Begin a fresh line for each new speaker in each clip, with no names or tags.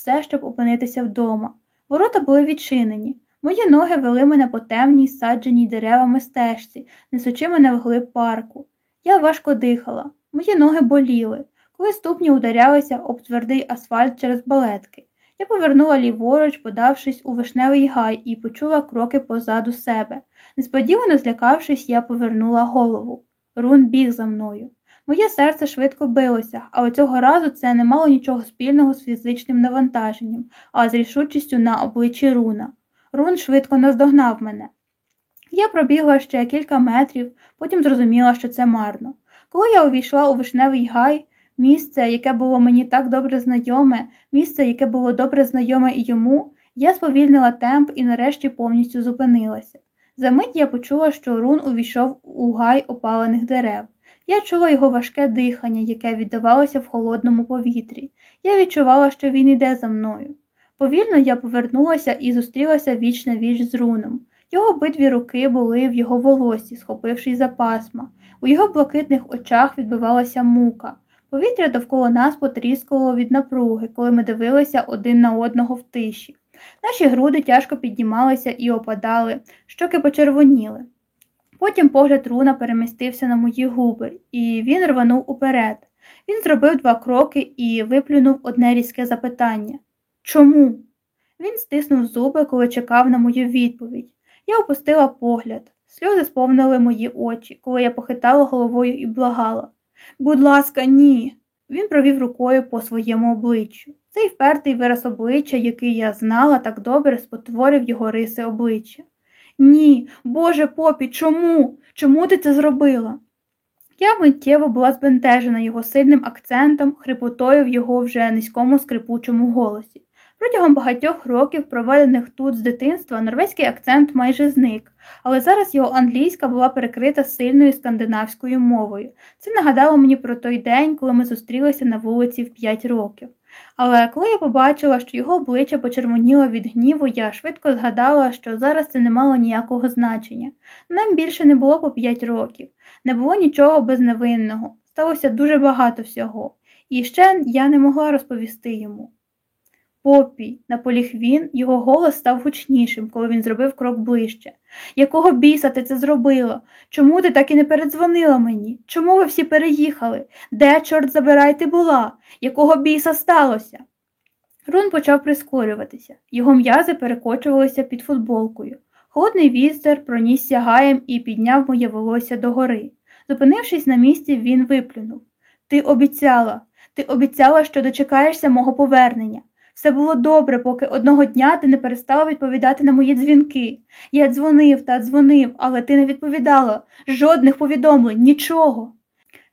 все, щоб опинитися вдома. Ворота були відчинені. Мої ноги вели мене по темній, садженій деревами стежці, несучи мене вглиб парку. Я важко дихала, мої ноги боліли, коли ступні ударялися об твердий асфальт через балетки. Я повернула ліворуч, подавшись у вишневий гай, і почула кроки позаду себе. Несподівано злякавшись, я повернула голову. Рун біг за мною. Моє серце швидко билося, але цього разу це не мало нічого спільного з фізичним навантаженням, а з рішучістю на обличчі руна. Рун швидко наздогнав мене. Я пробігла ще кілька метрів, потім зрозуміла, що це марно. Коли я увійшла у вишневий гай, місце, яке було мені так добре знайоме, місце, яке було добре знайоме і йому, я сповільнила темп і нарешті повністю зупинилася. Замить я почула, що рун увійшов у гай опалених дерев. Я чула його важке дихання, яке віддавалося в холодному повітрі. Я відчувала, що він іде за мною. Повільно я повернулася і зустрілася віч на віч з руном. Його обидві руки були в його волосі, схопившись за пасма. У його блакитних очах відбивалася мука. Повітря довкола нас потріскувало від напруги, коли ми дивилися один на одного в тиші. Наші груди тяжко піднімалися і опадали, щоки почервоніли. Потім погляд руна перемістився на мої губи, і він рванув уперед. Він зробив два кроки і виплюнув одне різке запитання Чому? Він стиснув зуби, коли чекав на мою відповідь. Я опустила погляд. Сльози сповнили мої очі, коли я похитала головою і благала. Будь ласка, ні. Він провів рукою по своєму обличчю. Цей впертий вираз обличчя, який я знала так добре, спотворив його риси обличчя. Ні, Боже попі, чому? Чому ти це зробила? Я миттєво була збентежена його сильним акцентом, хрипотою в його вже низькому скрипучому голосі. Протягом багатьох років, проведених тут з дитинства, норвезький акцент майже зник, але зараз його англійська була перекрита сильною скандинавською мовою. Це нагадало мені про той день, коли ми зустрілися на вулиці в 5 років. Але коли я побачила, що його обличчя почервоніло від гніву, я швидко згадала, що зараз це не мало ніякого значення. Нам більше не було по 5 років, не було нічого безневинного, сталося дуже багато всього, і ще я не могла розповісти йому. Попі, наполіг він, його голос став гучнішим, коли він зробив крок ближче. Якого біса ти це зробила? Чому ти так і не передзвонила мені? Чому ви всі переїхали? Де, чорт забирай, ти була? Якого біса сталося? Рун почав прискорюватися, його м'язи перекочувалися під футболкою. Холодний вітер пронісся гаєм і підняв моє волосся догори. Зупинившись на місці, він виплюнув Ти обіцяла, ти обіцяла, що дочекаєшся мого повернення. Все було добре, поки одного дня ти не перестала відповідати на мої дзвінки. Я дзвонив та дзвонив, але ти не відповідала жодних повідомлень, нічого.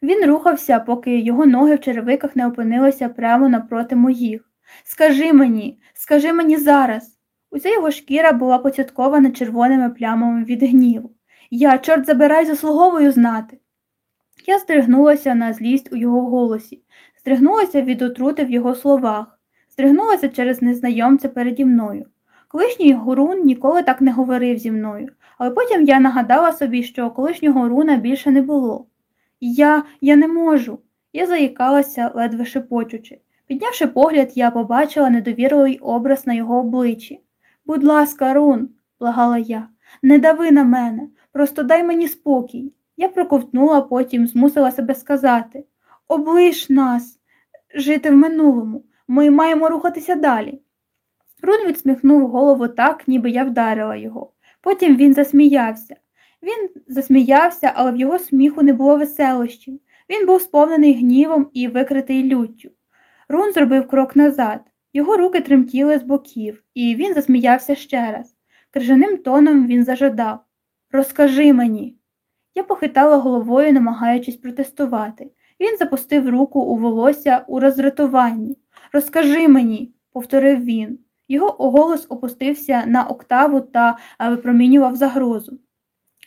Він рухався, поки його ноги в черевиках не опинилися прямо напроти моїх. Скажи мені, скажи мені зараз. Уся його шкіра була поцяткована червоними плямами від гніву. Я, чорт забирай, заслуговую знати. Я стригнулася на злість у його голосі, стригнулася від отрути в його словах стригнулася через незнайомця переді мною. Колишній гурун ніколи так не говорив зі мною, але потім я нагадала собі, що колишнього руна більше не було. Я я не можу. Я заїкалася, ледве шепочучи. Піднявши погляд, я побачила недовірливий образ на його обличчі. Будь ласка, рун, благала я, не дави на мене, просто дай мені спокій. Я проковтнула, потім змусила себе сказати Облиш нас, жити в минулому. Ми маємо рухатися далі. Рун відсміхнув голову так, ніби я вдарила його. Потім він засміявся. Він засміявся, але в його сміху не було веселощів. Він був сповнений гнівом і викритий люттю. Рун зробив крок назад. Його руки тремтіли з боків, і він засміявся ще раз. Крижаним тоном він зажадав Розкажи мені. Я похитала головою, намагаючись протестувати. Він запустив руку у волосся у роздратуванні. Розкажи мені, повторив він. Його голос опустився на октаву та випромінював загрозу.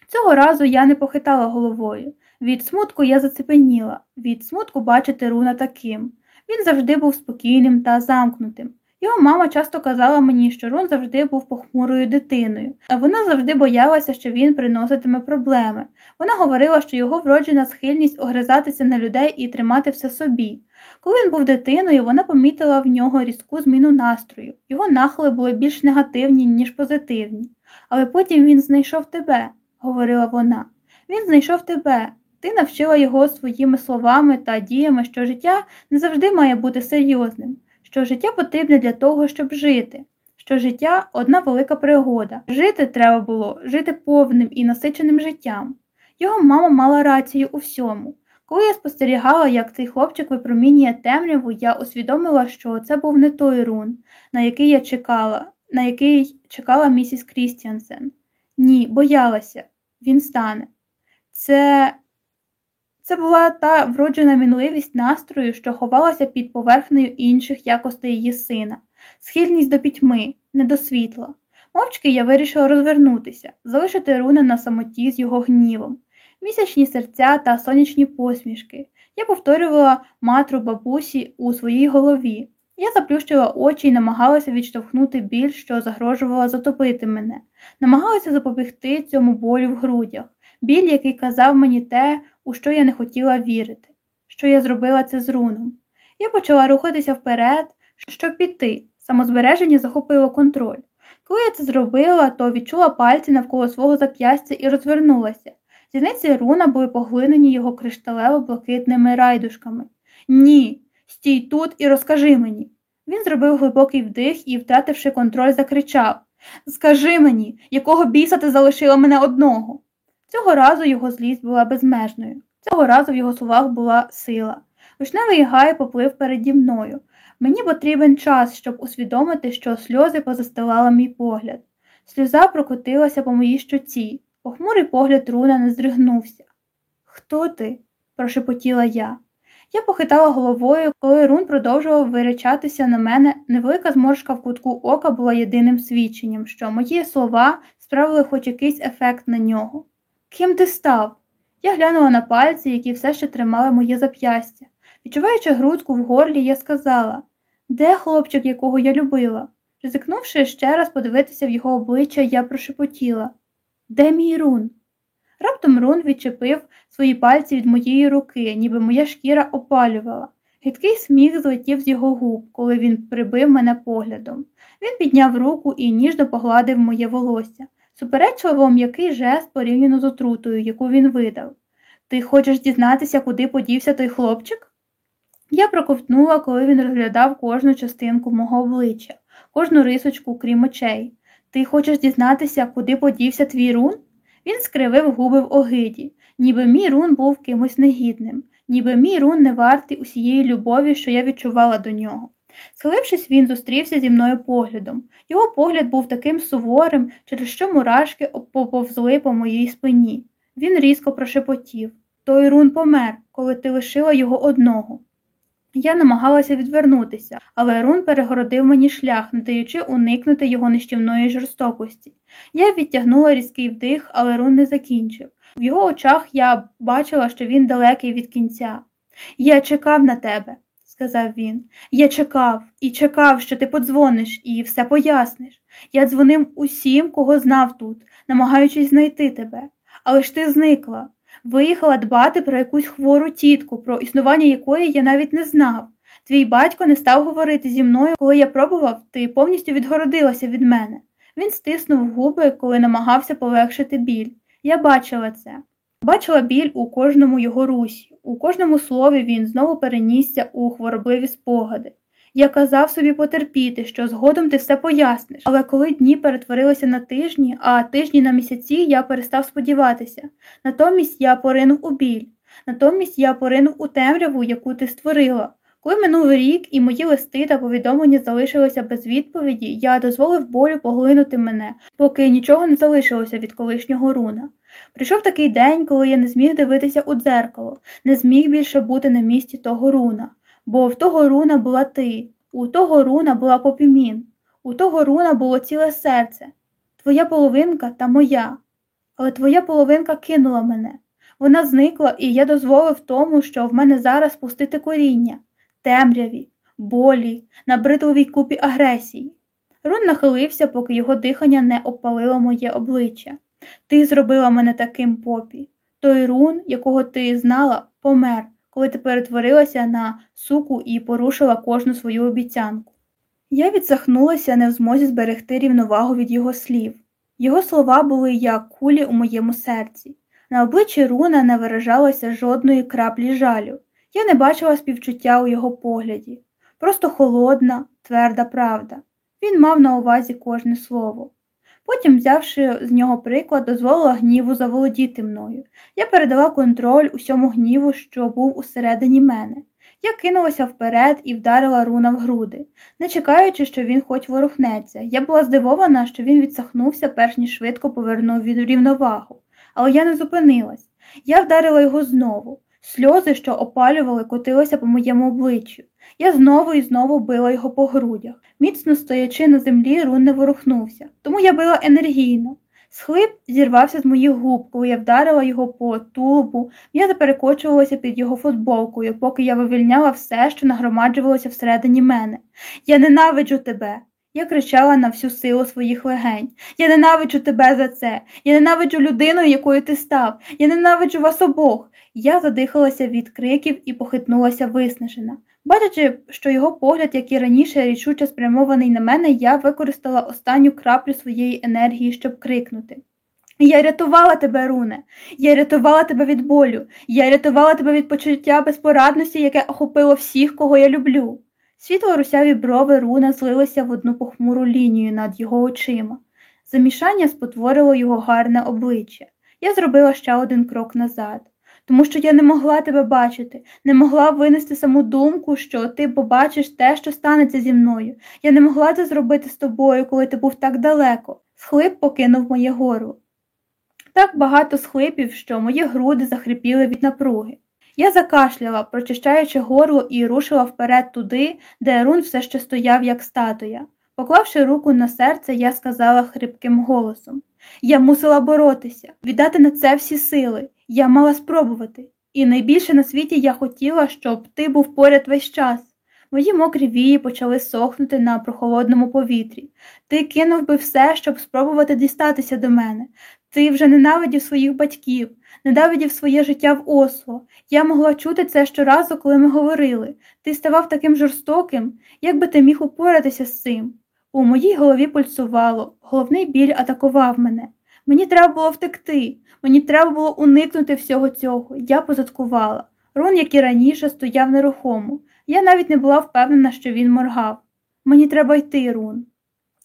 Цього разу я не похитала головою. Від смутку я зацепеніла, від смутку бачити руна таким. Він завжди був спокійним та замкнутим. Його мама часто казала мені, що Рун завжди був похмурою дитиною, а вона завжди боялася, що він приноситиме проблеми. Вона говорила, що його вроджена схильність огризатися на людей і тримати все собі. Коли він був дитиною, вона помітила в нього різку зміну настрою. Його нахили були більш негативні, ніж позитивні. Але потім він знайшов тебе, говорила вона. Він знайшов тебе. Ти навчила його своїми словами та діями, що життя не завжди має бути серйозним що життя потрібне для того, щоб жити, що життя одна велика пригода. Жити треба було, жити повним і насиченим життям. Його мама мала рацію у всьому. Коли я спостерігала, як цей хлопчик випромінює темряву, я усвідомила, що це був не той рун, на який я чекала, на який чекала місіс Крістіансен. Ні, боялася, він стане. Це це була та вроджена мінливість настрою, що ховалася під поверхнею інших якостей її сина, схильність до пітьми, не до світла. Мовчки я вирішила розвернутися, залишити руни на самоті з його гнівом, місячні серця та сонячні посмішки. Я повторювала матру бабусі у своїй голові. Я заплющила очі і намагалася відштовхнути біль, що загрожувала затопити мене, намагалася запобігти цьому болю в грудях, біль, який казав мені те, у що я не хотіла вірити, що я зробила це з руном. Я почала рухатися вперед, щоб піти. Самозбереження захопило контроль. Коли я це зробила, то відчула пальці навколо свого зап'ястя і розвернулася. Зіниці руна були поглинені його кришталево-блакитними райдушками. Ні, стій тут і розкажи мені. Він зробив глибокий вдих і, втративши контроль, закричав Скажи мені, якого біса ти залишила мене одного? Цього разу його злість була безмежною, цього разу в його словах була сила. Вишневий гай поплив переді мною. Мені потрібен час, щоб усвідомити, що сльози позастилали мій погляд. Сльоза прокотилася по моїй щоці, похмурий погляд руна не здригнувся. Хто ти? прошепотіла я. Я похитала головою, коли рун продовжував виречатися на мене, невелика зморшка в кутку ока була єдиним свідченням, що мої слова справили хоч якийсь ефект на нього. Ким ти став? Я глянула на пальці, які все ще тримали моє зап'ястя. Відчуваючи грудку в горлі, я сказала де хлопчик, якого я любила? Ризикнувши ще раз подивитися в його обличчя, я прошепотіла Де мій рун? Раптом рун відчепив свої пальці від моєї руки, ніби моя шкіра опалювала. Гидкий сміх злетів з його губ, коли він прибив мене поглядом. Він підняв руку і ніжно погладив моє волосся. Суперечливо м'який жест порівняно з отрутою, яку він видав. Ти хочеш дізнатися, куди подівся той хлопчик? Я проковтнула, коли він розглядав кожну частинку мого обличчя, кожну рисочку, крім очей. Ти хочеш дізнатися, куди подівся твій рун? Він скривив губи в огиді, ніби мій рун був кимось негідним, ніби мій рун не вартий усієї любові, що я відчувала до нього. Схилившись, він зустрівся зі мною поглядом. Його погляд був таким суворим, через що мурашки поповзли по моїй спині. Він різко прошепотів Той рун помер, коли ти лишила його одного. Я намагалася відвернутися, але Рун перегородив мені шлях, не даючи уникнути його нищівної жорстокості. Я відтягнула різкий вдих, але Рун не закінчив. В його очах я бачила, що він далекий від кінця. Я чекав на тебе, сказав він. Я чекав і чекав, що ти подзвониш і все поясниш. Я дзвонив усім, кого знав тут, намагаючись знайти тебе. Але ж ти зникла. Виїхала дбати про якусь хвору тітку, про існування якої я навіть не знав. Твій батько не став говорити зі мною, коли я пробував, ти повністю відгородилася від мене. Він стиснув губи, коли намагався полегшити біль. Я бачила це. Бачила біль у кожному його русі, у кожному слові він знову перенісся у хворобливі спогади. Я казав собі потерпіти, що згодом ти все поясниш, але коли дні перетворилися на тижні, а тижні на місяці я перестав сподіватися. Натомість я поринув у біль, натомість я поринув у темряву, яку ти створила. Коли минув рік і мої листи та повідомлення залишилися без відповіді, я дозволив болю поглинути мене, поки нічого не залишилося від колишнього руна. Прийшов такий день, коли я не зміг дивитися у дзеркало, не зміг більше бути на місці того руна, бо в того руна була ти, у того руна була попімін, у того руна було ціле серце, твоя половинка та моя. Але твоя половинка кинула мене. Вона зникла, і я дозволив тому, що в мене зараз пустити коріння, темряві, болі, набридливій купі агресії. Рун нахилився, поки його дихання не опалило моє обличчя. Ти зробила мене таким попі. Той рун, якого ти знала, помер, коли ти перетворилася на суку і порушила кожну свою обіцянку. Я відсахнулася, не в змозі зберегти рівновагу від його слів. Його слова були як кулі у моєму серці. На обличчі Руна не виражалося жодної краплі жалю. Я не бачила співчуття у його погляді. Просто холодна, тверда правда. Він мав на увазі кожне слово. Потім, взявши з нього приклад, дозволила гніву заволодіти мною. Я передала контроль усьому гніву, що був усередині мене. Я кинулася вперед і вдарила руна в груди, не чекаючи, що він хоч ворухнеться. Я була здивована, що він відсахнувся, перш ніж швидко повернув від рівновагу. Але я не зупинилась. Я вдарила його знову. Сльози, що опалювали, котилися по моєму обличчю. Я знову і знову била його по грудях. Міцно стоячи на землі, рун не ворухнувся, тому я била енергійно. Схлип зірвався з моїх губ, коли я вдарила його по тулубу, я перекочувалася під його футболкою, поки я вивільняла все, що нагромаджувалося всередині мене. Я ненавиджу тебе. Я кричала на всю силу своїх легень. Я ненавиджу тебе за це. Я ненавиджу людину, якою ти став. Я ненавиджу вас обох. Я задихалася від криків і похитнулася виснажена. Бачачи, що його погляд, як і раніше, рішуче спрямований на мене, я використала останню краплю своєї енергії, щоб крикнути. Я рятувала тебе, Руне, я рятувала тебе від болю, я рятувала тебе від почуття безпорадності, яке охопило всіх, кого я люблю. Світло русяві брови Руна злилися в одну похмуру лінію над його очима. Замішання спотворило його гарне обличчя. Я зробила ще один крок назад тому що я не могла тебе бачити, не могла винести саму думку, що ти побачиш те, що станеться зі мною. Я не могла це зробити з тобою, коли ти був так далеко. Схлип покинув моє горло. Так багато схлипів, що мої груди захрипіли від напруги. Я закашляла, прочищаючи горло, і рушила вперед туди, де Рун все ще стояв, як статуя. Поклавши руку на серце, я сказала хрипким голосом Я мусила боротися, віддати на це всі сили. Я мала спробувати, і найбільше на світі я хотіла, щоб ти був поряд весь час. Мої мокрі вії почали сохнути на прохолодному повітрі. Ти кинув би все, щоб спробувати дістатися до мене. Ти вже ненавидів своїх батьків, ненавидів своє життя в Осло. Я могла чути це щоразу, коли ми говорили. Ти ставав таким жорстоким, як би ти міг упоратися з цим. У моїй голові пульсувало, головний біль атакував мене. Мені треба було втекти, мені треба було уникнути всього цього. Я позадкувала. Рун, як і раніше, стояв нерухомо. Я навіть не була впевнена, що він моргав. Мені треба йти, Рун.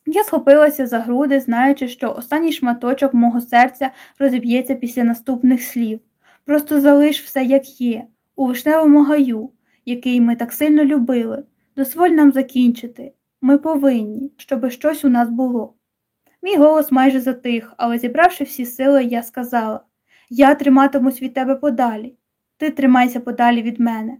Я схопилася за груди, знаючи, що останній шматочок мого серця розіб'ється після наступних слів. Просто залиш все, як є, у вишневому гаю, який ми так сильно любили. Дозволь нам закінчити. Ми повинні, щоби щось у нас було. Мій голос майже затих, але зібравши всі сили, я сказала Я триматимусь від тебе подалі. Ти тримайся подалі від мене.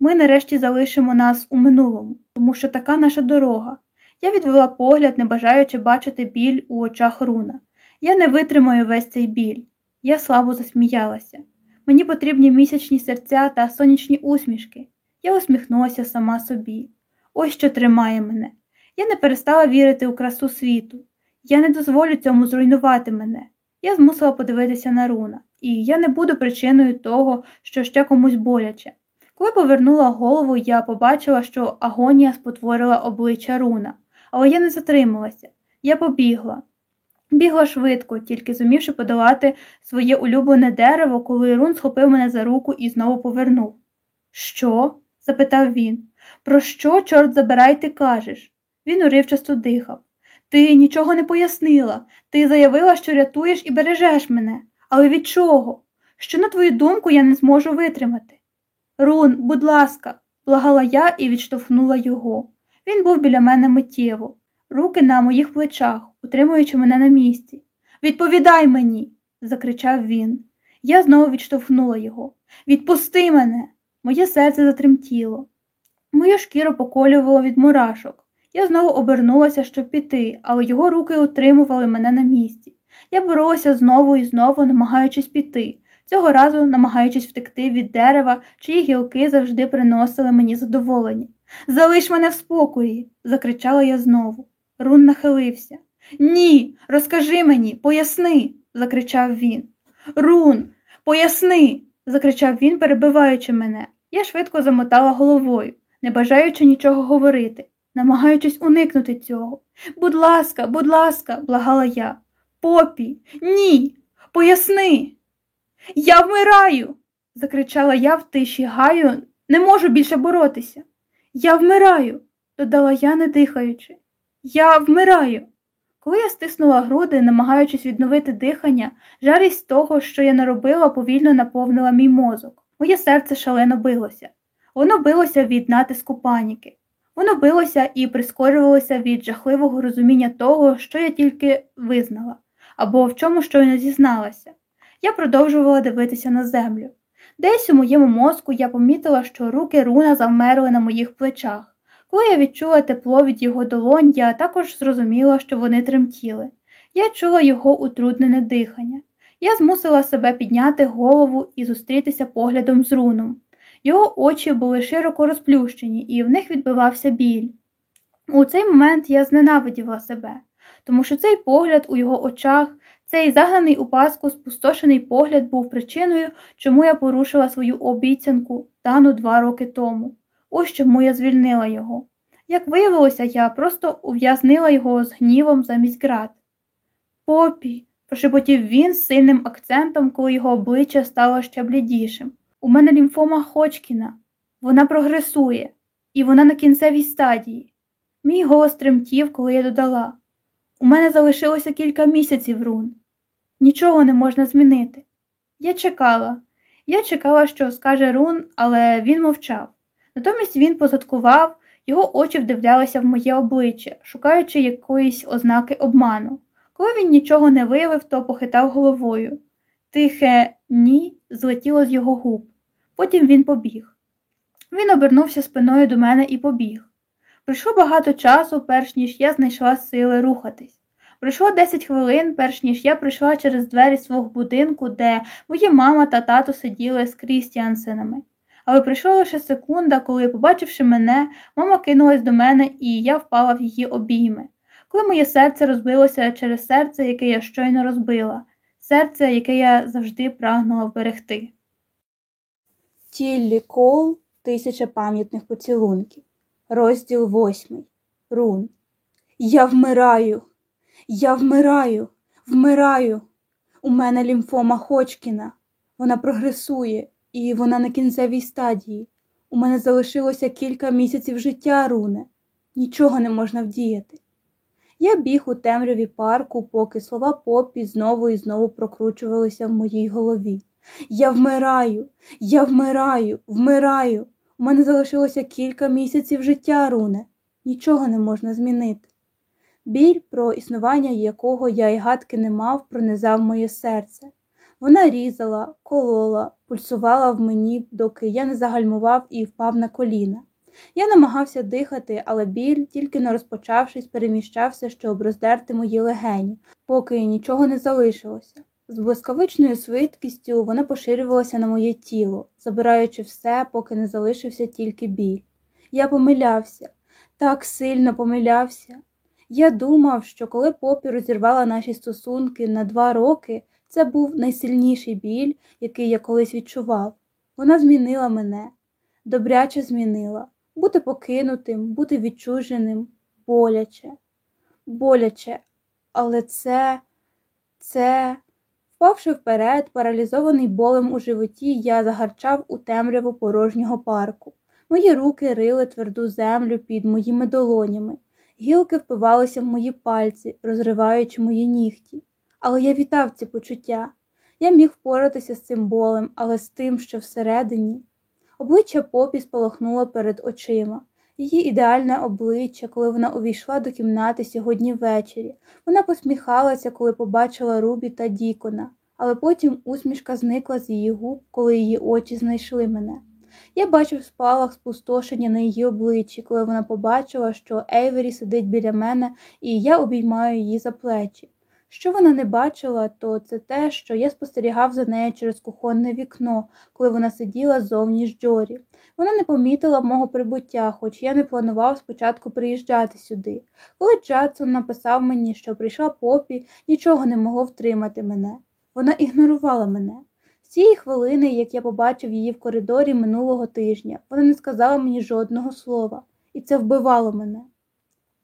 Ми нарешті залишимо нас у минулому, тому що така наша дорога. Я відвела погляд, не бажаючи бачити біль у очах руна. Я не витримаю весь цей біль. Я слабо засміялася. Мені потрібні місячні серця та сонячні усмішки. Я усміхнулася сама собі. Ось що тримає мене. Я не перестала вірити у красу світу. Я не дозволю цьому зруйнувати мене. Я змусила подивитися на руна, і я не буду причиною того, що ще комусь боляче. Коли повернула голову, я побачила, що агонія спотворила обличчя руна, але я не затрималася. Я побігла. Бігла швидко, тільки зумівши подолати своє улюблене дерево, коли рун схопив мене за руку і знову повернув. Що? запитав він. Про що, чорт забирай, ти кажеш? Він уривчасто дихав. Ти нічого не пояснила. Ти заявила, що рятуєш і бережеш мене. Але від чого? Що, на твою думку, я не зможу витримати? Рун, будь ласка, благала я і відштовхнула його. Він був біля мене миттєво, руки на моїх плечах, утримуючи мене на місці. Відповідай мені, закричав він. Я знову відштовхнула його. Відпусти мене. Моє серце затремтіло. Мою шкіру поколювало від мурашок. Я знову обернулася, щоб піти, але його руки утримували мене на місці. Я боролася знову і знову, намагаючись піти, цього разу намагаючись втекти від дерева, чиї гілки завжди приносили мені задоволення. Залиш мене в спокої, закричала я знову. Рун нахилився. Ні, розкажи мені, поясни, закричав він. Рун, поясни, закричав він, перебиваючи мене. Я швидко замотала головою, не бажаючи нічого говорити, намагаючись уникнути цього. Будь ласка, будь ласка, благала я. Попі, ні, поясни. Я вмираю, закричала я в тиші гаю, не можу більше боротися. Я вмираю, додала я, не дихаючи. Я вмираю. Коли я стиснула груди, намагаючись відновити дихання, жарість того, що я наробила, повільно наповнила мій мозок. Моє серце шалено билося. Воно билося від натиску паніки. Воно билося і прискорювалося від жахливого розуміння того, що я тільки визнала, або в чому щойно зізналася. Я продовжувала дивитися на землю. Десь у моєму мозку я помітила, що руки руна завмерли на моїх плечах. Коли я відчула тепло від його долонь, я також зрозуміла, що вони тремтіли. Я чула його утруднене дихання. Я змусила себе підняти голову і зустрітися поглядом з руном. Його очі були широко розплющені, і в них відбивався біль. У цей момент я зненавиділа себе, тому що цей погляд у його очах, цей загнаний у паску спустошений погляд був причиною, чому я порушила свою обіцянку тану два роки тому. Ось чому я звільнила його. Як виявилося, я просто ув'язнила його з гнівом замість град. Попі, прошепотів він з сильним акцентом, коли його обличчя стало ще блідішим. У мене лімфома Хочкіна. Вона прогресує, і вона на кінцевій стадії. Мій голос тремтів, коли я додала. У мене залишилося кілька місяців рун. Нічого не можна змінити. Я чекала. Я чекала, що скаже рун, але він мовчав. Натомість він позадкував, його очі вдивлялися в моє обличчя, шукаючи якоїсь ознаки обману. Коли він нічого не виявив, то похитав головою. Тихе ні злетіло з його губ. Потім він побіг. Він обернувся спиною до мене і побіг. Пройшло багато часу, перш ніж я знайшла сили рухатись. Пройшло 10 хвилин, перш ніж я прийшла через двері свого будинку, де мої мама та тато сиділи з Крістіансенами. Але прийшла лише секунда, коли, побачивши мене, мама кинулась до мене, і я впала в її обійми. Коли моє серце розбилося через серце, яке я щойно розбила, серце, яке я завжди прагнула вберегти.
Тіллі Кол Тисяча пам'ятних поцілунків. Розділ восьмий. Рун. Я вмираю. Я вмираю. Вмираю. У мене лімфома Хочкіна. Вона прогресує, і вона на кінцевій стадії. У мене залишилося кілька місяців життя, Руне. Нічого не можна вдіяти. Я біг у темряві парку, поки слова попі знову і знову прокручувалися в моїй голові. Я вмираю, я вмираю, вмираю. У мене залишилося кілька місяців життя, Руне. Нічого не можна змінити. Біль, про існування якого я й гадки не мав, пронизав моє серце. Вона різала, колола, пульсувала в мені, доки я не загальмував і впав на коліна. Я намагався дихати, але біль, тільки не розпочавшись, переміщався, щоб роздерти мої легені, поки нічого не залишилося. З блискавичною швидкістю вона поширювалася на моє тіло, забираючи все, поки не залишився тільки біль. Я помилявся, так сильно помилявся. Я думав, що коли попі розірвала наші стосунки на два роки, це був найсильніший біль, який я колись відчував. Вона змінила мене, добряче змінила бути покинутим, бути відчуженим, боляче, боляче, але це, це. Впавши вперед, паралізований болем у животі, я загарчав у темряву порожнього парку. Мої руки рили тверду землю під моїми долонями, гілки впивалися в мої пальці, розриваючи мої нігті. Але я вітав ці почуття. Я міг впоратися з цим болем, але з тим, що всередині. Обличчя попі спалахнуло перед очима. Її ідеальне обличчя, коли вона увійшла до кімнати сьогодні ввечері. Вона посміхалася, коли побачила Рубі та Дікона, але потім усмішка зникла з її губ, коли її очі знайшли мене. Я бачив спалах спустошення на її обличчі, коли вона побачила, що Ейвері сидить біля мене, і я обіймаю її за плечі. Що вона не бачила, то це те, що я спостерігав за нею через кухонне вікно, коли вона сиділа зовні з Джорі. Вона не помітила мого прибуття, хоч я не планував спочатку приїжджати сюди. Коли Джадсон написав мені, що прийшла попі, нічого не могло втримати мене. Вона ігнорувала мене. З цієї хвилини, як я побачив її в коридорі минулого тижня, вона не сказала мені жодного слова, і це вбивало мене.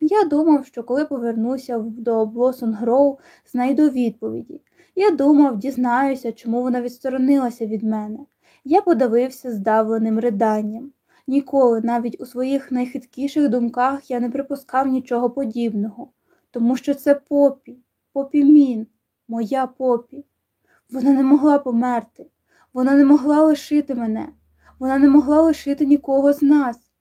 Я думав, що коли повернуся до Блосон Гроу, знайду відповіді. Я думав, дізнаюся, чому вона відсторонилася від мене. Я подавився здавленим риданням. Ніколи, навіть у своїх найхиткіших думках, я не припускав нічого подібного, тому що це попі, попі мін, моя попі. Вона не могла померти, вона не могла лишити мене, вона не могла лишити нікого з нас.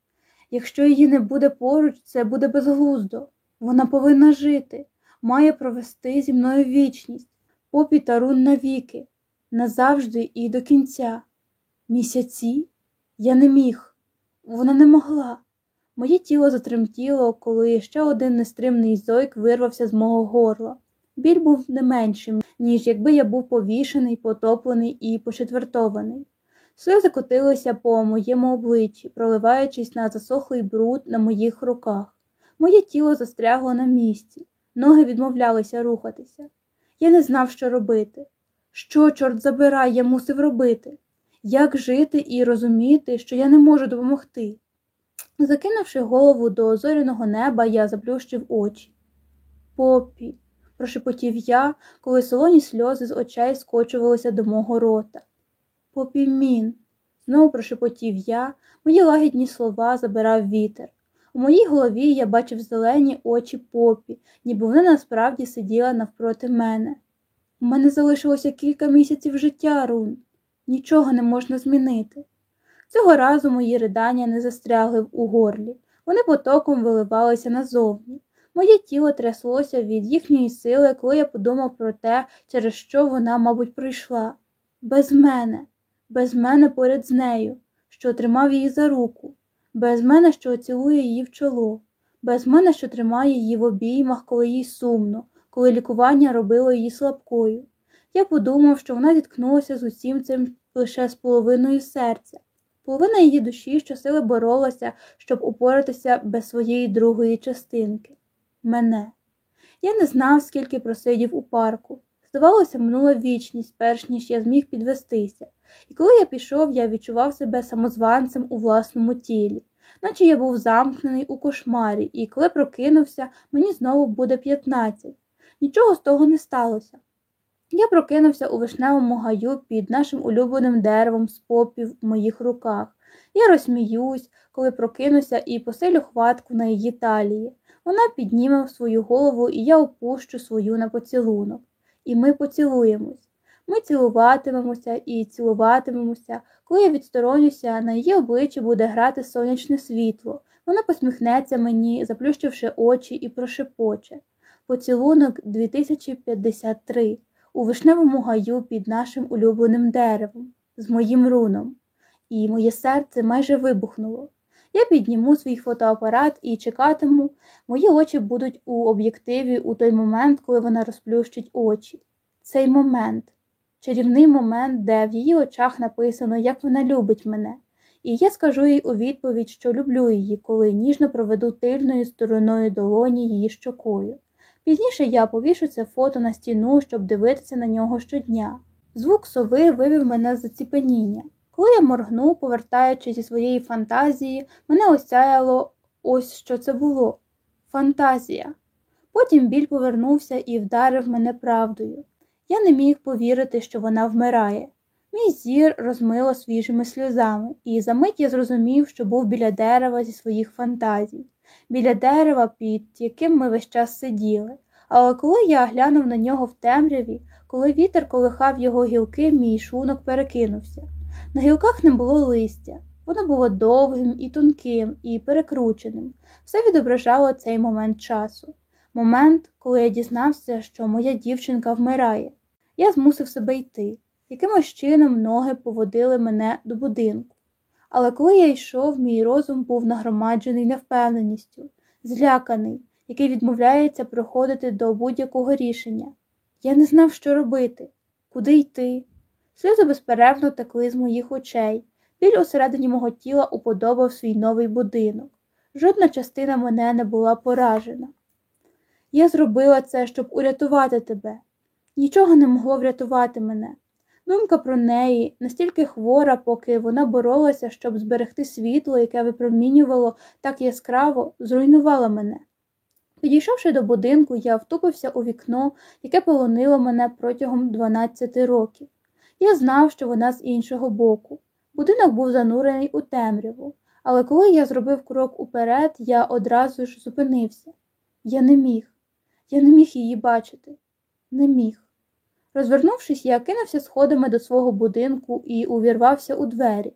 Якщо її не буде поруч, це буде безглуздо. Вона повинна жити, має провести зі мною вічність, попі та рун навіки, назавжди і до кінця. Місяці? Я не міг, вона не могла. Моє тіло затремтіло, коли ще один нестримний зойк вирвався з мого горла. Біль був не меншим, ніж якби я був повішений, потоплений і почетвертований. Сльози котилися по моєму обличчі, проливаючись на засохлий бруд на моїх руках. Моє тіло застрягло на місці, ноги відмовлялися рухатися. Я не знав, що робити. Що, чорт забирай, я мусив робити? Як жити і розуміти, що я не можу допомогти? Закинувши голову до зоряного неба, я заплющив очі. Попі, прошепотів я, коли солоні сльози з очей скочувалися до мого рота. Попі мін, знову прошепотів я, мої лагідні слова забирав вітер. У моїй голові я бачив зелені очі попі, ніби вона насправді сиділа навпроти мене. У мене залишилося кілька місяців життя, Рун. Нічого не можна змінити. Цього разу мої ридання не застрягли у горлі, вони потоком виливалися назовні. Моє тіло тряслося від їхньої сили, коли я подумав про те, через що вона, мабуть, прийшла. Без мене, без мене поряд з нею, що тримав її за руку, без мене, що цілує її в чоло, без мене, що тримає її в обіймах, коли їй сумно, коли лікування робило її слабкою. Я подумав, що вона зіткнулася з усім цим лише з половиною серця. Половина її душі щосили боролася, щоб упоратися без своєї другої частинки мене. Я не знав, скільки просидів у парку. Здавалося, минула вічність, перш ніж я зміг підвестися, і коли я пішов, я відчував себе самозванцем у власному тілі, наче я був замкнений у кошмарі, і коли прокинувся, мені знову буде 15. Нічого з того не сталося. Я прокинувся у вишневому гаю під нашим улюбленим деревом з попів в моїх руках. Я розсміюсь, коли прокинуся і посилю хватку на її талії. Вона підніме свою голову, і я опущу свою на поцілунок. І ми поцілуємось. Ми цілуватимемося і цілуватимемося. Коли я відсторонюся, на її обличчі буде грати сонячне світло. Вона посміхнеться мені, заплющивши очі, і прошепоче. Поцілунок 2053 у вишневому гаю під нашим улюбленим деревом, з моїм руном. І моє серце майже вибухнуло. Я підніму свій фотоапарат і чекатиму, мої очі будуть у об'єктиві у той момент, коли вона розплющить очі. Цей момент, чарівний момент, де в її очах написано, як вона любить мене. І я скажу їй у відповідь, що люблю її, коли ніжно проведу тильною стороною долоні її щокою. Пізніше я повішу це фото на стіну, щоб дивитися на нього щодня. Звук сови вивів мене з заціпеніння. Коли я моргнув, повертаючись зі своєї фантазії, мене осяяло ось що це було фантазія. Потім біль повернувся і вдарив мене правдою. Я не міг повірити, що вона вмирає. Мій зір розмило свіжими сльозами, і за мить я зрозумів, що був біля дерева зі своїх фантазій, біля дерева, під яким ми весь час сиділи. Але коли я глянув на нього в темряві, коли вітер колихав його гілки, мій шлунок перекинувся. На гілках не було листя, воно було довгим і тонким, і перекрученим. Все відображало цей момент часу. Момент, коли я дізнався, що моя дівчинка вмирає. Я змусив себе йти. Якимось чином ноги поводили мене до будинку. Але коли я йшов, мій розум був нагромаджений невпевненістю, зляканий, який відмовляється приходити до будь-якого рішення. Я не знав, що робити, куди йти. Сльози безперервно текли з моїх очей. Біль усередині мого тіла уподобав свій новий будинок. Жодна частина мене не була поражена. Я зробила це, щоб урятувати тебе. Нічого не могло врятувати мене. Думка про неї настільки хвора, поки вона боролася, щоб зберегти світло, яке випромінювало так яскраво, зруйнувала мене. Підійшовши до будинку, я втупився у вікно, яке полонило мене протягом 12 років. Я знав, що вона з іншого боку. Будинок був занурений у темряву, але коли я зробив крок уперед, я одразу ж зупинився. Я не міг, я не міг її бачити, не міг. Розвернувшись, я кинувся сходами до свого будинку і увірвався у двері.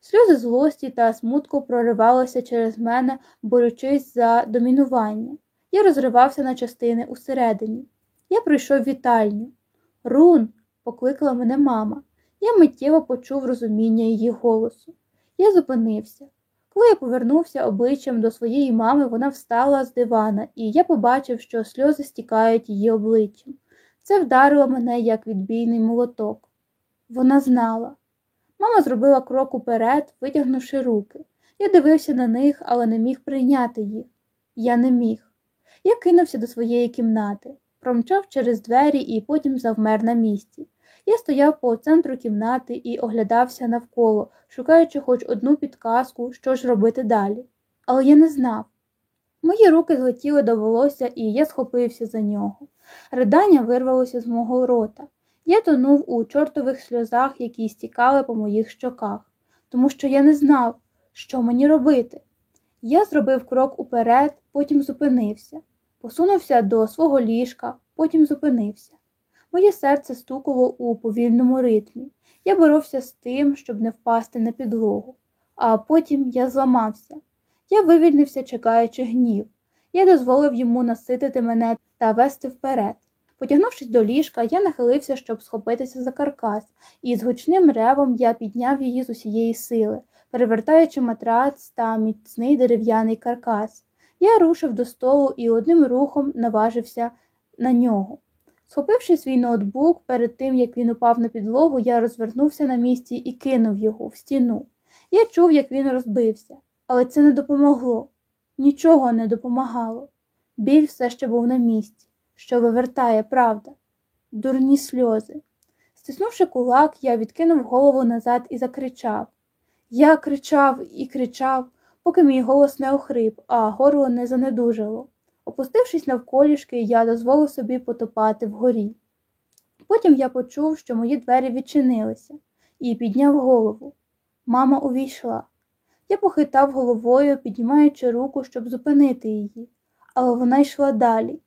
Сльози злості та смутку проривалися через мене, борючись за домінування. Я розривався на частини усередині. Я прийшов в вітальню. Рун, покликала мене мама. Я миттєво почув розуміння її голосу. Я зупинився. Коли я повернувся обличчям до своєї мами, вона встала з дивана, і я побачив, що сльози стікають її обличчям. Це вдарило мене як відбійний молоток. Вона знала. Мама зробила крок уперед, витягнувши руки. Я дивився на них, але не міг прийняти їх. Я не міг. Я кинувся до своєї кімнати, промчав через двері і потім завмер на місці. Я стояв по центру кімнати і оглядався навколо, шукаючи хоч одну підказку, що ж робити далі. Але я не знав. Мої руки злетіли до волосся, і я схопився за нього. Ридання вирвалося з мого рота. Я тонув у чортових сльозах, які стікали по моїх щоках, тому що я не знав, що мені робити. Я зробив крок уперед, потім зупинився, посунувся до свого ліжка, потім зупинився. Моє серце стукало у повільному ритмі. Я боровся з тим, щоб не впасти на підлогу, а потім я зламався. Я вивільнився, чекаючи гнів. Я дозволив йому наситити мене та вести вперед. Потягнувшись до ліжка, я нахилився, щоб схопитися за каркас, і з гучним ревом я підняв її з усієї сили, перевертаючи матрац та міцний дерев'яний каркас. Я рушив до столу і одним рухом наважився на нього. Схопивши свій ноутбук, перед тим як він упав на підлогу, я розвернувся на місці і кинув його в стіну. Я чув, як він розбився, але це не допомогло. Нічого не допомагало. Біль все ще був на місці, що вивертає правда, дурні сльози. Стиснувши кулак, я відкинув голову назад і закричав. Я кричав і кричав, поки мій голос не охрип, а горло не занедужало. Опустившись навколішки, я дозволив собі потопати вгорі. Потім я почув, що мої двері відчинилися, і підняв голову. Мама увійшла. Я похитав головою, піднімаючи руку, щоб зупинити її, але вона йшла далі.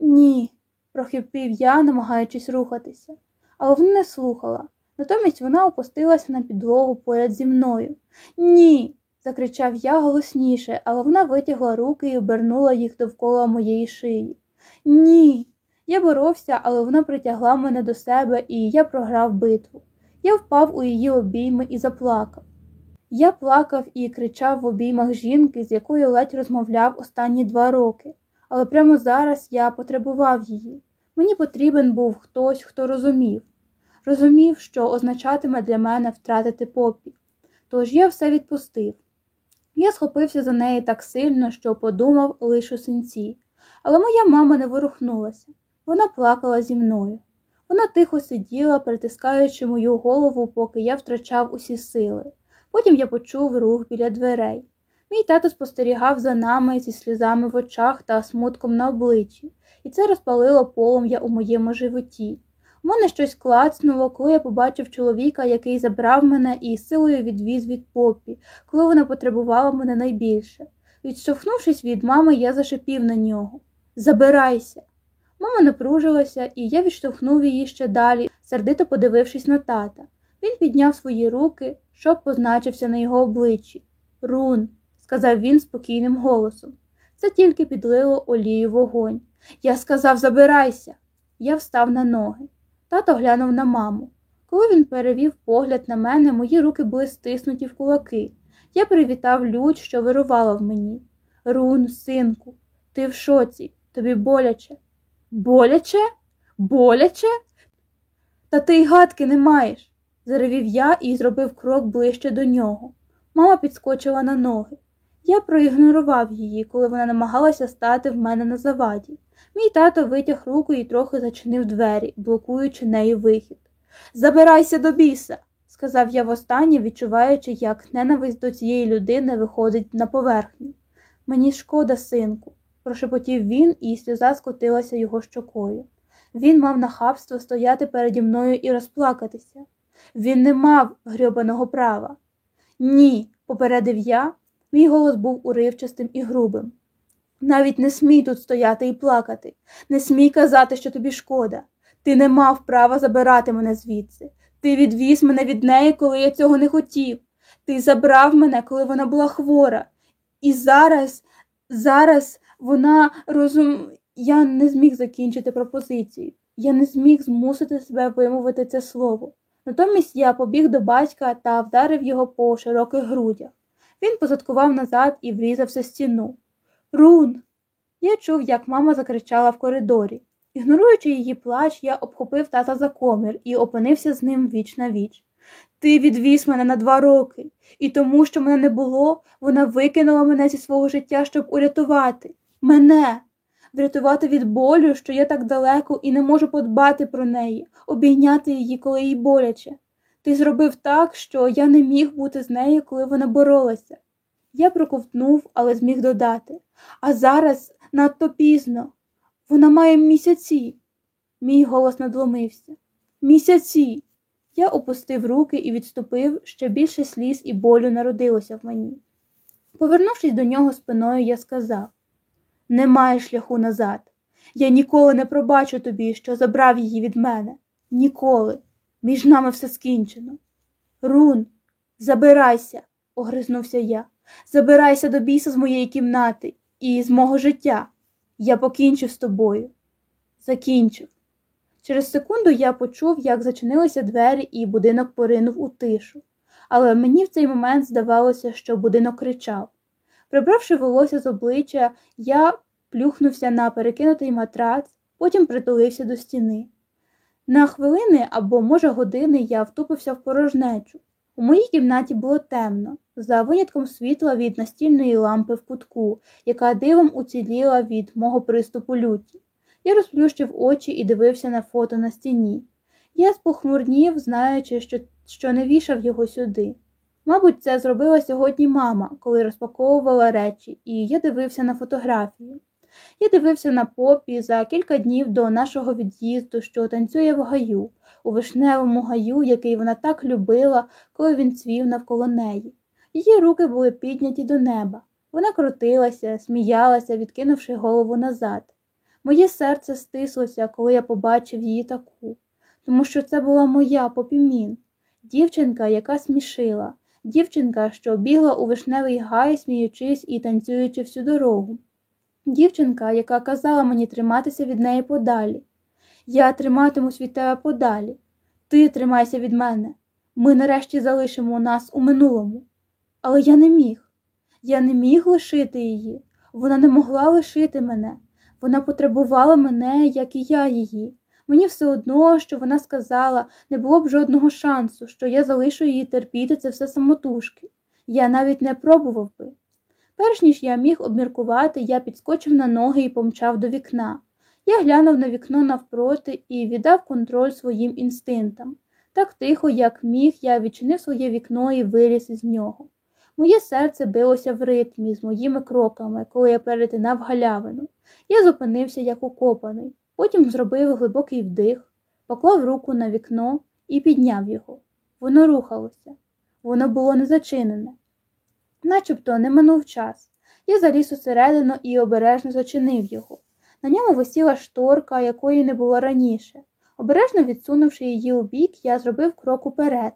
Ні, прохипів я, намагаючись рухатися, але вона не слухала. Натомість вона опустилася на підлогу поряд зі мною. Ні. закричав я голосніше, але вона витягла руки і обернула їх довкола моєї шиї. Ні. Я боровся, але вона притягла мене до себе, і я програв битву. Я впав у її обійми і заплакав. Я плакав і кричав в обіймах жінки, з якою ледь розмовляв останні два роки, але прямо зараз я потребував її. Мені потрібен був хтось, хто розумів. Розумів, що означатиме для мене втратити попі. Тож я все відпустив. Я схопився за неї так сильно, що подумав лише у синці. Але моя мама не ворухнулася. Вона плакала зі мною. Вона тихо сиділа, притискаючи мою голову, поки я втрачав усі сили. Потім я почув рух біля дверей. Мій тато спостерігав за нами зі сльозами в очах та смутком на обличчі, і це розпалило полум'я у моєму животі. У мене щось клацнуло, коли я побачив чоловіка, який забрав мене і силою відвіз від попі, коли вона потребувала мене найбільше. Відштовхнувшись від мами, я зашипів на нього Забирайся. Мама напружилася, і я відштовхнув її ще далі, сердито подивившись на тата. Він підняв свої руки, щоб позначився на його обличчі. Рун, сказав він спокійним голосом. Це тільки підлило олію вогонь. Я сказав забирайся. Я встав на ноги. Тато глянув на маму. Коли він перевів погляд на мене, мої руки були стиснуті в кулаки. Я привітав лють, що вирувала в мені. Рун, синку, ти в шоці, тобі боляче. Боляче? Боляче? Та ти й гадки не маєш. Заревів я і зробив крок ближче до нього. Мама підскочила на ноги. Я проігнорував її, коли вона намагалася стати в мене на заваді. Мій тато витяг руку і трохи зачинив двері, блокуючи нею вихід. Забирайся до біса, сказав я востаннє, відчуваючи, як ненависть до цієї людини виходить на поверхню. Мені шкода, синку, прошепотів він, і сльоза скотилася його щокою. Він мав нахабство стояти переді мною і розплакатися. Він не мав грьобаного права. Ні, попередив я, мій голос був уривчастим і грубим. Навіть не смій тут стояти і плакати, не смій казати, що тобі шкода. Ти не мав права забирати мене звідси. Ти відвіз мене від неї, коли я цього не хотів. Ти забрав мене, коли вона була хвора. І зараз, зараз вона розум. Я не зміг закінчити пропозицію. Я не зміг змусити себе вимовити це слово. Натомість я побіг до батька та вдарив його по широких грудях. Він позадкував назад і врізався в стіну. Рун. Я чув, як мама закричала в коридорі. Ігноруючи її плач, я обхопив тата за комір і опинився з ним віч на віч. Ти відвіз мене на два роки, і тому, що мене не було, вона викинула мене зі свого життя, щоб урятувати. Мене. Врятувати від болю, що я так далеко і не можу подбати про неї, обійняти її, коли їй боляче. Ти зробив так, що я не міг бути з нею, коли вона боролася. Я проковтнув, але зміг додати. А зараз надто пізно. Вона має місяці. Мій голос надломився. Місяці. Я опустив руки і відступив, ще більше сліз і болю народилося в мені. Повернувшись до нього спиною, я сказав немає шляху назад. Я ніколи не пробачу тобі, що забрав її від мене. Ніколи. Між нами все скінчено. Рун, забирайся, огризнувся я. Забирайся до біса з моєї кімнати і з мого життя. Я покінчив з тобою. Закінчив. Через секунду я почув, як зачинилися двері, і будинок поринув у тишу. Але мені в цей момент здавалося, що будинок кричав. Прибравши волосся з обличчя, я плюхнувся на перекинутий матрац, потім притулився до стіни. На хвилини або, може, години я втупився в порожнечу. У моїй кімнаті було темно, за винятком світла від настільної лампи в кутку, яка дивом уціліла від мого приступу люті. Я розплющив очі і дивився на фото на стіні. Я спохмурнів, знаючи, що, що не вішав його сюди. Мабуть, це зробила сьогодні мама, коли розпаковувала речі, і я дивився на фотографію. Я дивився на попі за кілька днів до нашого від'їзду, що танцює в гаю, у вишневому гаю, який вона так любила, коли він цвів навколо неї. Її руки були підняті до неба. Вона крутилася, сміялася, відкинувши голову назад. Моє серце стислося, коли я побачив її таку, тому що це була моя попімін, дівчинка, яка смішила, дівчинка, що бігла у вишневий гай, сміючись і танцюючи всю дорогу. Дівчинка, яка казала мені триматися від неї подалі. Я триматимусь від тебе подалі. Ти тримайся від мене. Ми нарешті залишимо нас у минулому. Але я не міг. Я не міг лишити її. Вона не могла лишити мене. Вона потребувала мене, як і я її. Мені все одно, що вона сказала, не було б жодного шансу, що я залишу її терпіти це все самотужки. Я навіть не пробував би. Перш ніж я міг обміркувати, я підскочив на ноги і помчав до вікна. Я глянув на вікно навпроти і віддав контроль своїм інстинктам. Так тихо, як міг, я відчинив своє вікно і виліз із нього. Моє серце билося в ритмі з моїми кроками, коли я перетинав галявину. Я зупинився як укопаний, потім зробив глибокий вдих, поклав руку на вікно і підняв його. Воно рухалося, воно було не зачинене. Начебто не минув час. Я заліз усередину і обережно зачинив його. На ньому висіла шторка, якої не було раніше. Обережно відсунувши її у бік, я зробив крок уперед,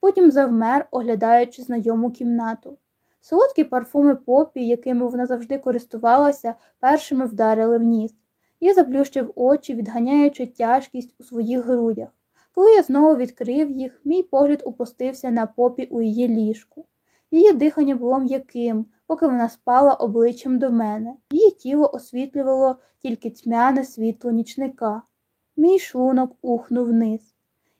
потім завмер, оглядаючи знайому кімнату. Солодкі парфуми попі, якими вона завжди користувалася, першими вдарили в ніс. Я заплющив очі, відганяючи тяжкість у своїх грудях. Коли я знову відкрив їх, мій погляд упустився на попі у її ліжку. Її дихання було м'яким, поки вона спала обличчям до мене. Її тіло освітлювало тільки тьмяне світло нічника. Мій шлунок ухнув вниз.